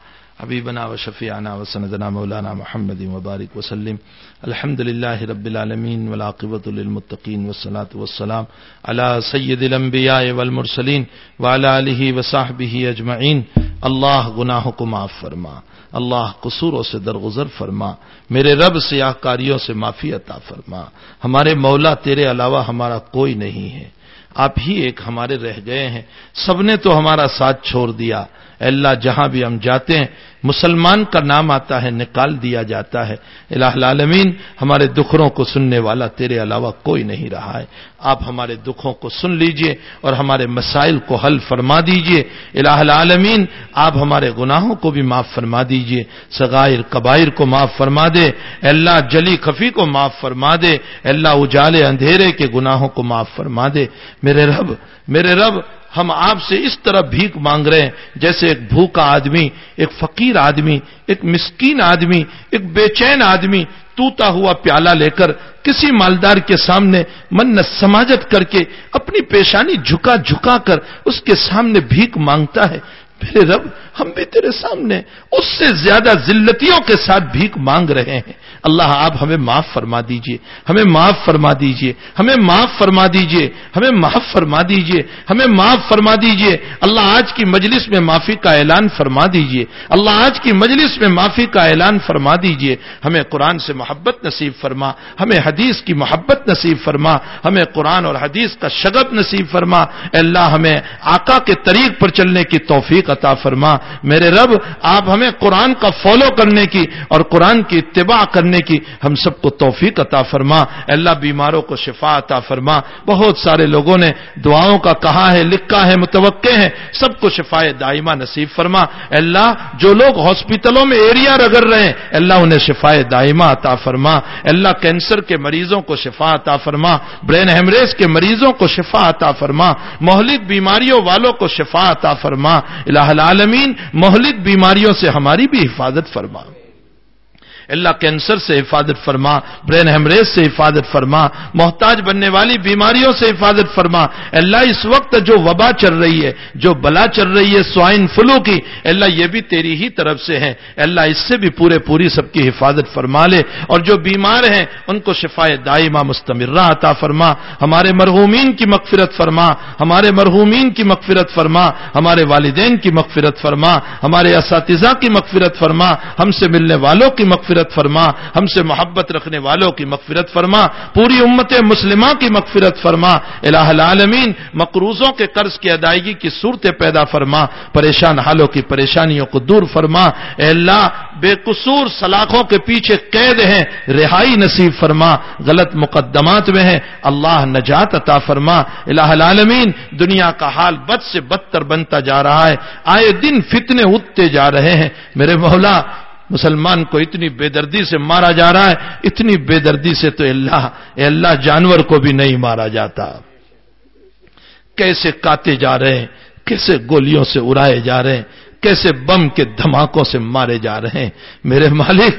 حبیبنا و شفیعنا و سندنا مولانا محمد مبارک وسلم. الحمد لله رب العالمين والعاقبة للمتقين والصلاة والسلام على سيد الانبياء والمرسلين وعلى آله وصحبه اجمعين اللہ گناہوں کو معاف فرما، اللہ قصوروں سے درگزر فرما، میرے رب سیاہ کاریوں سے معافی عطا فرما۔ ہمارے مولا تیرے علاوہ ہمارا کوئی نہیں ہے۔ آپ ہی ایک ہمارے رہ گئے ہیں۔ سب نے تو ہمارا ساتھ چھوڑ دیا۔ اللہ، جہاں بھی ہم جاتے ہیں، مسلمان کا نام آتا ہے، نکال دیا جاتا ہے۔ الہ العالمین، ہمارے دکھوں کو سننے والا تیرے علاوہ کوئی نہیں رہا ہے۔ آپ ہمارے دکھوں کو سن لیجیے اور ہمارے مسائل کو حل فرما دیجیے۔ الہ العالمین، آپ ہمارے گناہوں کو بھی معاف فرما دیجیے۔ سغائر کبائر کو معاف فرما دے۔ اللہ، جلی خفی کو معاف فرما دے۔ اللہ، اجالے اندھیرے کے گناہوں کو معاف فرما دے۔ میرے رب میرے رب ہم آپ سے اس طرح بھیک مانگ رہے ہیں، جیسے ایک بھوکا آدمی، ایک فقیر آدمی، ایک مسکین آدمی، ایک بے چین آدمی توتا ہوا پیالہ لے کر کسی مالدار کے سامنے من سماجت کر کے اپنی پیشانی جھکا جھکا کر اس کے سامنے بھیک مانگتا ہے۔ میرے رب، ہم بھی تیرے سامنے اس سے زیادہ ذلتیوں کے ساتھ بھیک مانگ رہے ہیں۔ اللہ آپ ہمیں معاف فرما دیجیے، ہمیں معاف فرما دیجیے، ہمیں معاف فرما دیجیے، ہمیں معاف فرما دیجیے، ہمیں معاف فرما دیجیے۔ اللہ آج کی مجلس میں معافی کا اعلان فرما دیجیے۔ اللہ آج کی مجلس میں معافی کا اعلان فرما دیجیے۔ ہمیں قرآن سے محبت نصیب فرما، ہمیں حدیث کی محبت نصیب فرما، ہمیں قرآن اور حدیث کا شگب نصیب فرما۔ اللہ ہمیں آقا کے طریق پر چلنے کی توفیق عطا فرما۔ میرے رب، آپ ہمیں قرآن کا فالو کرنے کی اور قرآن کی اتباع کرنے کی ہم سب کو توفیق عطا فرما۔ اللہ، بیماروں کو شفا عطا فرما۔ بہت سارے لوگوں نے دعاؤں کا کہا ہے، لکھا ہے، متوقع ہے۔ سب کو شفا دائمہ نصیب فرما۔ اللہ، جو لوگ ہاسپٹلوں میں ایریا رگڑ رہے ہیں اللہ انہیں شفا دائمہ عطا فرما۔ اللہ، کینسر کے مریضوں کو شفا عطا فرما۔ برین ہیمریج کے مریضوں کو شفا عطا فرما۔ مہلک بیماریوں والوں کو شفا عطا فرما۔ الہ العالمین مہلک بیماریوں سے ہماری بھی حفاظت فرما۔ اللہ کینسر سے حفاظت فرما، برین ہیمریج سے حفاظت فرما، محتاج بننے والی بیماریوں سے حفاظت فرما۔ اللہ اس وقت جو وبا چل رہی ہے، جو بلا چل رہی ہے سوائن فلو کی، اللہ یہ بھی تیری ہی طرف سے ہے اللہ اس سے بھی پورے پوری سب کی حفاظت فرما لے۔ اور جو بیمار ہیں، ان کو شفا دائمہ مستمرہ عطا فرما۔ ہمارے مرحومین کی مغفرت فرما، ہمارے مرحومین کی مغفرت فرما، ہمارے والدین کی مغفرت فرما، ہمارے اساتذہ کی مغفرت فرما، ہم سے ملنے والوں کی مغفرت فرما، ہم سے محبت رکھنے والوں کی مغفرت فرما، پوری امت مسلمہ کی مغفرت فرما۔ الہ العالمین، مقروضوں کے قرض کی ادائیگی کی صورتیں پیدا فرما۔ پریشان حالوں کی پریشانیوں کو دور فرما۔ اے اللہ، بے قصور سلاخوں کے پیچھے قید ہیں، رہائی نصیب فرما۔ غلط مقدمات میں ہیں، اللہ نجات عطا فرما۔ الہ العالمین، دنیا کا حال بد سے بدتر بنتا جا رہا ہے۔ آئے دن فتنے اٹھتے جا رہے ہیں۔ میرے مولا مسلمان کو اتنی بے دردی سے مارا جا رہا ہے، اتنی بے دردی سے تو اللہ، اے اللہ جانور کو بھی نہیں مارا جاتا۔ کیسے کاتے جا رہے ہیں؟ کیسے گولیوں سے اڑائے جا رہے ہیں؟ کیسے بم کے دھماکوں سے مارے جا رہے ہیں؟ میرے مالک،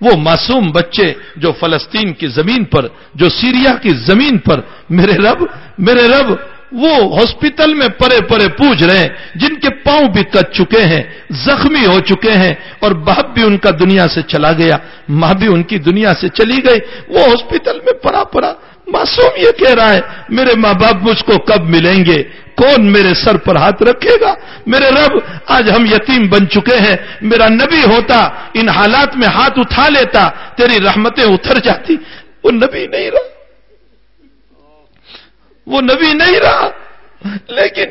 وہ معصوم بچے جو فلسطین کی زمین پر، جو سیریا کی زمین پر، میرے رب میرے رب وہ ہاسپٹل میں پرے پرے پوچھ رہے ہیں، جن کے پاؤں بھی کٹ چکے ہیں، زخمی ہو چکے ہیں اور باپ بھی ان کا دنیا سے چلا گیا، ماں بھی ان کی دنیا سے چلی گئی۔ وہ ہاسپٹل میں پڑا پڑا معصوم یہ کہہ رہا ہے، میرے ماں باپ مجھ کو کب ملیں گے؟ کون میرے سر پر ہاتھ رکھے گا؟ میرے رب، آج ہم یتیم بن چکے ہیں۔ میرا نبی ہوتا، ان حالات میں ہاتھ اٹھا لیتا، تیری رحمتیں اتر جاتی۔ وہ نبی نہیں رہا۔ وہ نبی نہیں رہا۔ لیکن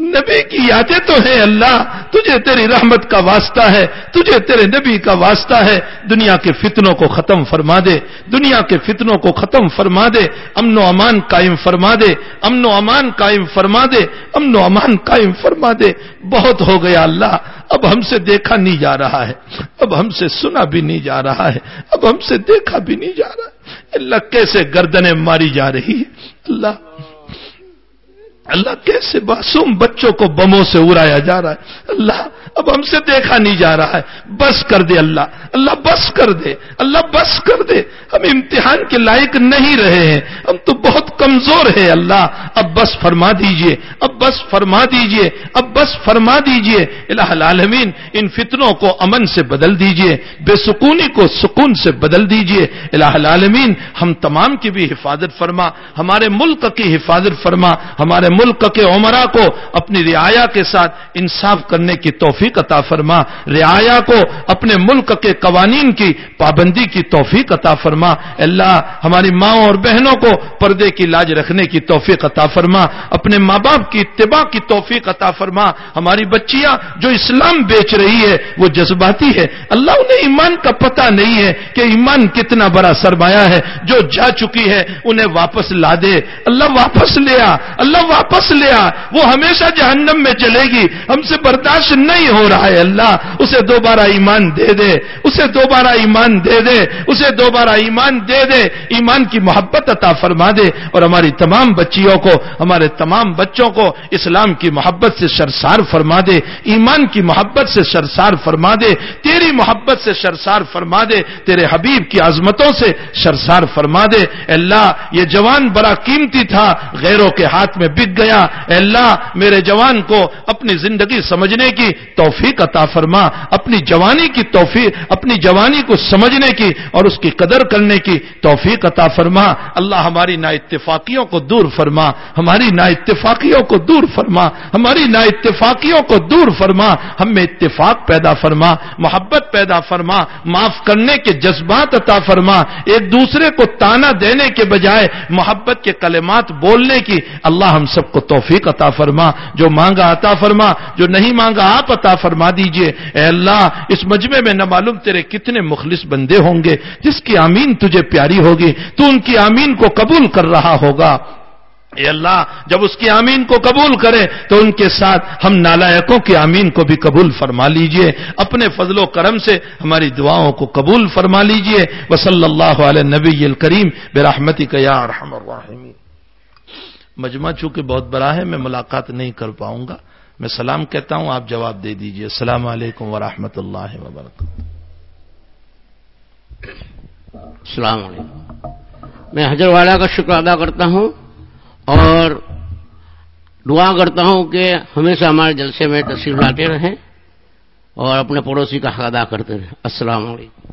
نبی کی یادیں تو ہیں اللہ، تجھے تیری رحمت کا واسطہ ہے، تجھے تیرے نبی کا واسطہ ہے۔ دنیا کے فتنوں کو ختم فرما دے، دنیا کے فتنوں کو ختم فرما دے۔ امن و امان قائم فرما دے، امن و امان قائم فرما دے، امن و امان قائم فرما دے۔ بہت ہو گیا اللہ، اب ہم سے دیکھا نہیں جا رہا ہے۔ اب ہم سے سنا بھی نہیں جا رہا ہے۔ اب ہم سے دیکھا بھی نہیں جا رہا لکے سے گردنیں ماری جا رہی ہے اللہ اللہ کیسے معصوم بچوں کو بموں سے اڑایا جا رہا ہے؟ اللہ اب ہم سے دیکھا نہیں جا رہا ہے۔ بس کر دے اللہ۔ اللہ بس کر دے۔ اللہ بس کر دے۔ ہم امتحان کے لائق نہیں رہے ہیں۔ ہم تو بہت کمزور ہے اللہ۔ اب بس فرما دیجیے۔ اب بس فرما دیجیے۔ اب بس فرما دیجیے۔ الہ العالمین، ان فتنوں کو امن سے بدل دیجیے۔ بے سکونی کو سکون سے بدل دیجیے۔ الہ العالمین، ہم تمام کی بھی حفاظت فرما۔ ہمارے ملک کی حفاظت فرما۔ ہمارے ملک کے عمرہ کو اپنی رعایا کے ساتھ انصاف کرنے کی توفیق عطا فرما، رعایا کو اپنے ملک کے قوانین کی پابندی کی توفیق عطا فرما۔ اللہ، ہماری ماں اور بہنوں کو پردے کی لاج رکھنے کی توفیق عطا فرما۔ اپنے ماں باپ کی اتباع کی توفیق عطا فرما۔ ہماری بچیاں جو اسلام بیچ رہی ہے، وہ جذباتی ہے۔ اللہ انہیں ایمان کا پتہ نہیں ہے کہ ایمان کتنا بڑا سرمایہ ہے۔ جو جا چکی ہے، انہیں واپس لا دے۔ اللہ واپس لیا اللہ واپس واپس لیا وہ ہمیشہ جہنم میں چلے گی۔ ہم سے برداشت نہیں ہو رہا ہے اللہ۔ اسے دوبارہ ایمان دے دے۔ اسے دوبارہ ایمان دے دے۔ اسے دوبارہ ایمان دے دے۔ ایمان کی محبت عطا فرما دے۔ اور ہماری تمام بچیوں کو، ہمارے تمام بچوں کو اسلام کی محبت سے شرسار فرما دے۔ ایمان کی محبت سے شرسار فرما دے۔ تیری محبت سے شرسار فرما دے۔ تیرے حبیب کی عظمتوں سے شرسار فرما دے۔ اللہ، یہ جوان بڑا قیمتی تھا۔ غیروں کے ہاتھ میں گیا۔ اے اللہ، میرے جوان کو اپنی زندگی سمجھنے کی توفیق عطا فرما، اپنی جوانی کی توفیق، اپنی جوانی کو سمجھنے کی اور اس کی قدر کرنے کی توفیق عطا فرما۔ اللہ ہماری نا اتفاقیوں کو دور فرما، ہماری نا اتفاقیوں کو دور فرما، ہماری نا اتفاقیوں کو دور فرما۔ ہم میں اتفاق پیدا فرما، محبت پیدا فرما، معاف کرنے کے جذبات عطا فرما۔ ایک دوسرے کو تانا دینے کے بجائے محبت کے کلمات بولنے کی اللہ ہم سب کو توفیق عطا فرما، جو مانگا عطا فرما، جو نہیں مانگا آپ عطا فرما دیجیے۔ اے اللہ، اس مجمع میں نہ معلوم تیرے کتنے مخلص بندے ہوں گے، جس کی آمین تجھے پیاری ہوگی، تو ان کی آمین کو قبول کر رہا ہوگا۔ اے اللہ، جب اس کی آمین کو قبول کرے، تو ان کے ساتھ ہم نالائکوں کی آمین کو بھی قبول فرما لیجیے۔ اپنے فضل و کرم سے ہماری دعاؤں کو قبول فرما لیجیے۔ وصلی اللہ علیہ نبی الکریم برحمتی کا یا رحم الرحمین مجمع چونکہ بہت بڑا ہے، میں ملاقات نہیں کر پاؤں گا۔ میں سلام کہتا ہوں، آپ جواب دے دیجیے۔ السلام علیکم ورحمۃ اللہ وبرکاتہ۔ السلام علیکم۔ میں حجر والا کا شکر ادا کرتا ہوں اور دعا کرتا ہوں کہ ہمیشہ ہمارے جلسے میں تشریف لاتے رہیں اور اپنے پڑوسی کا حق ادا کرتے رہیں۔ السلام علیکم۔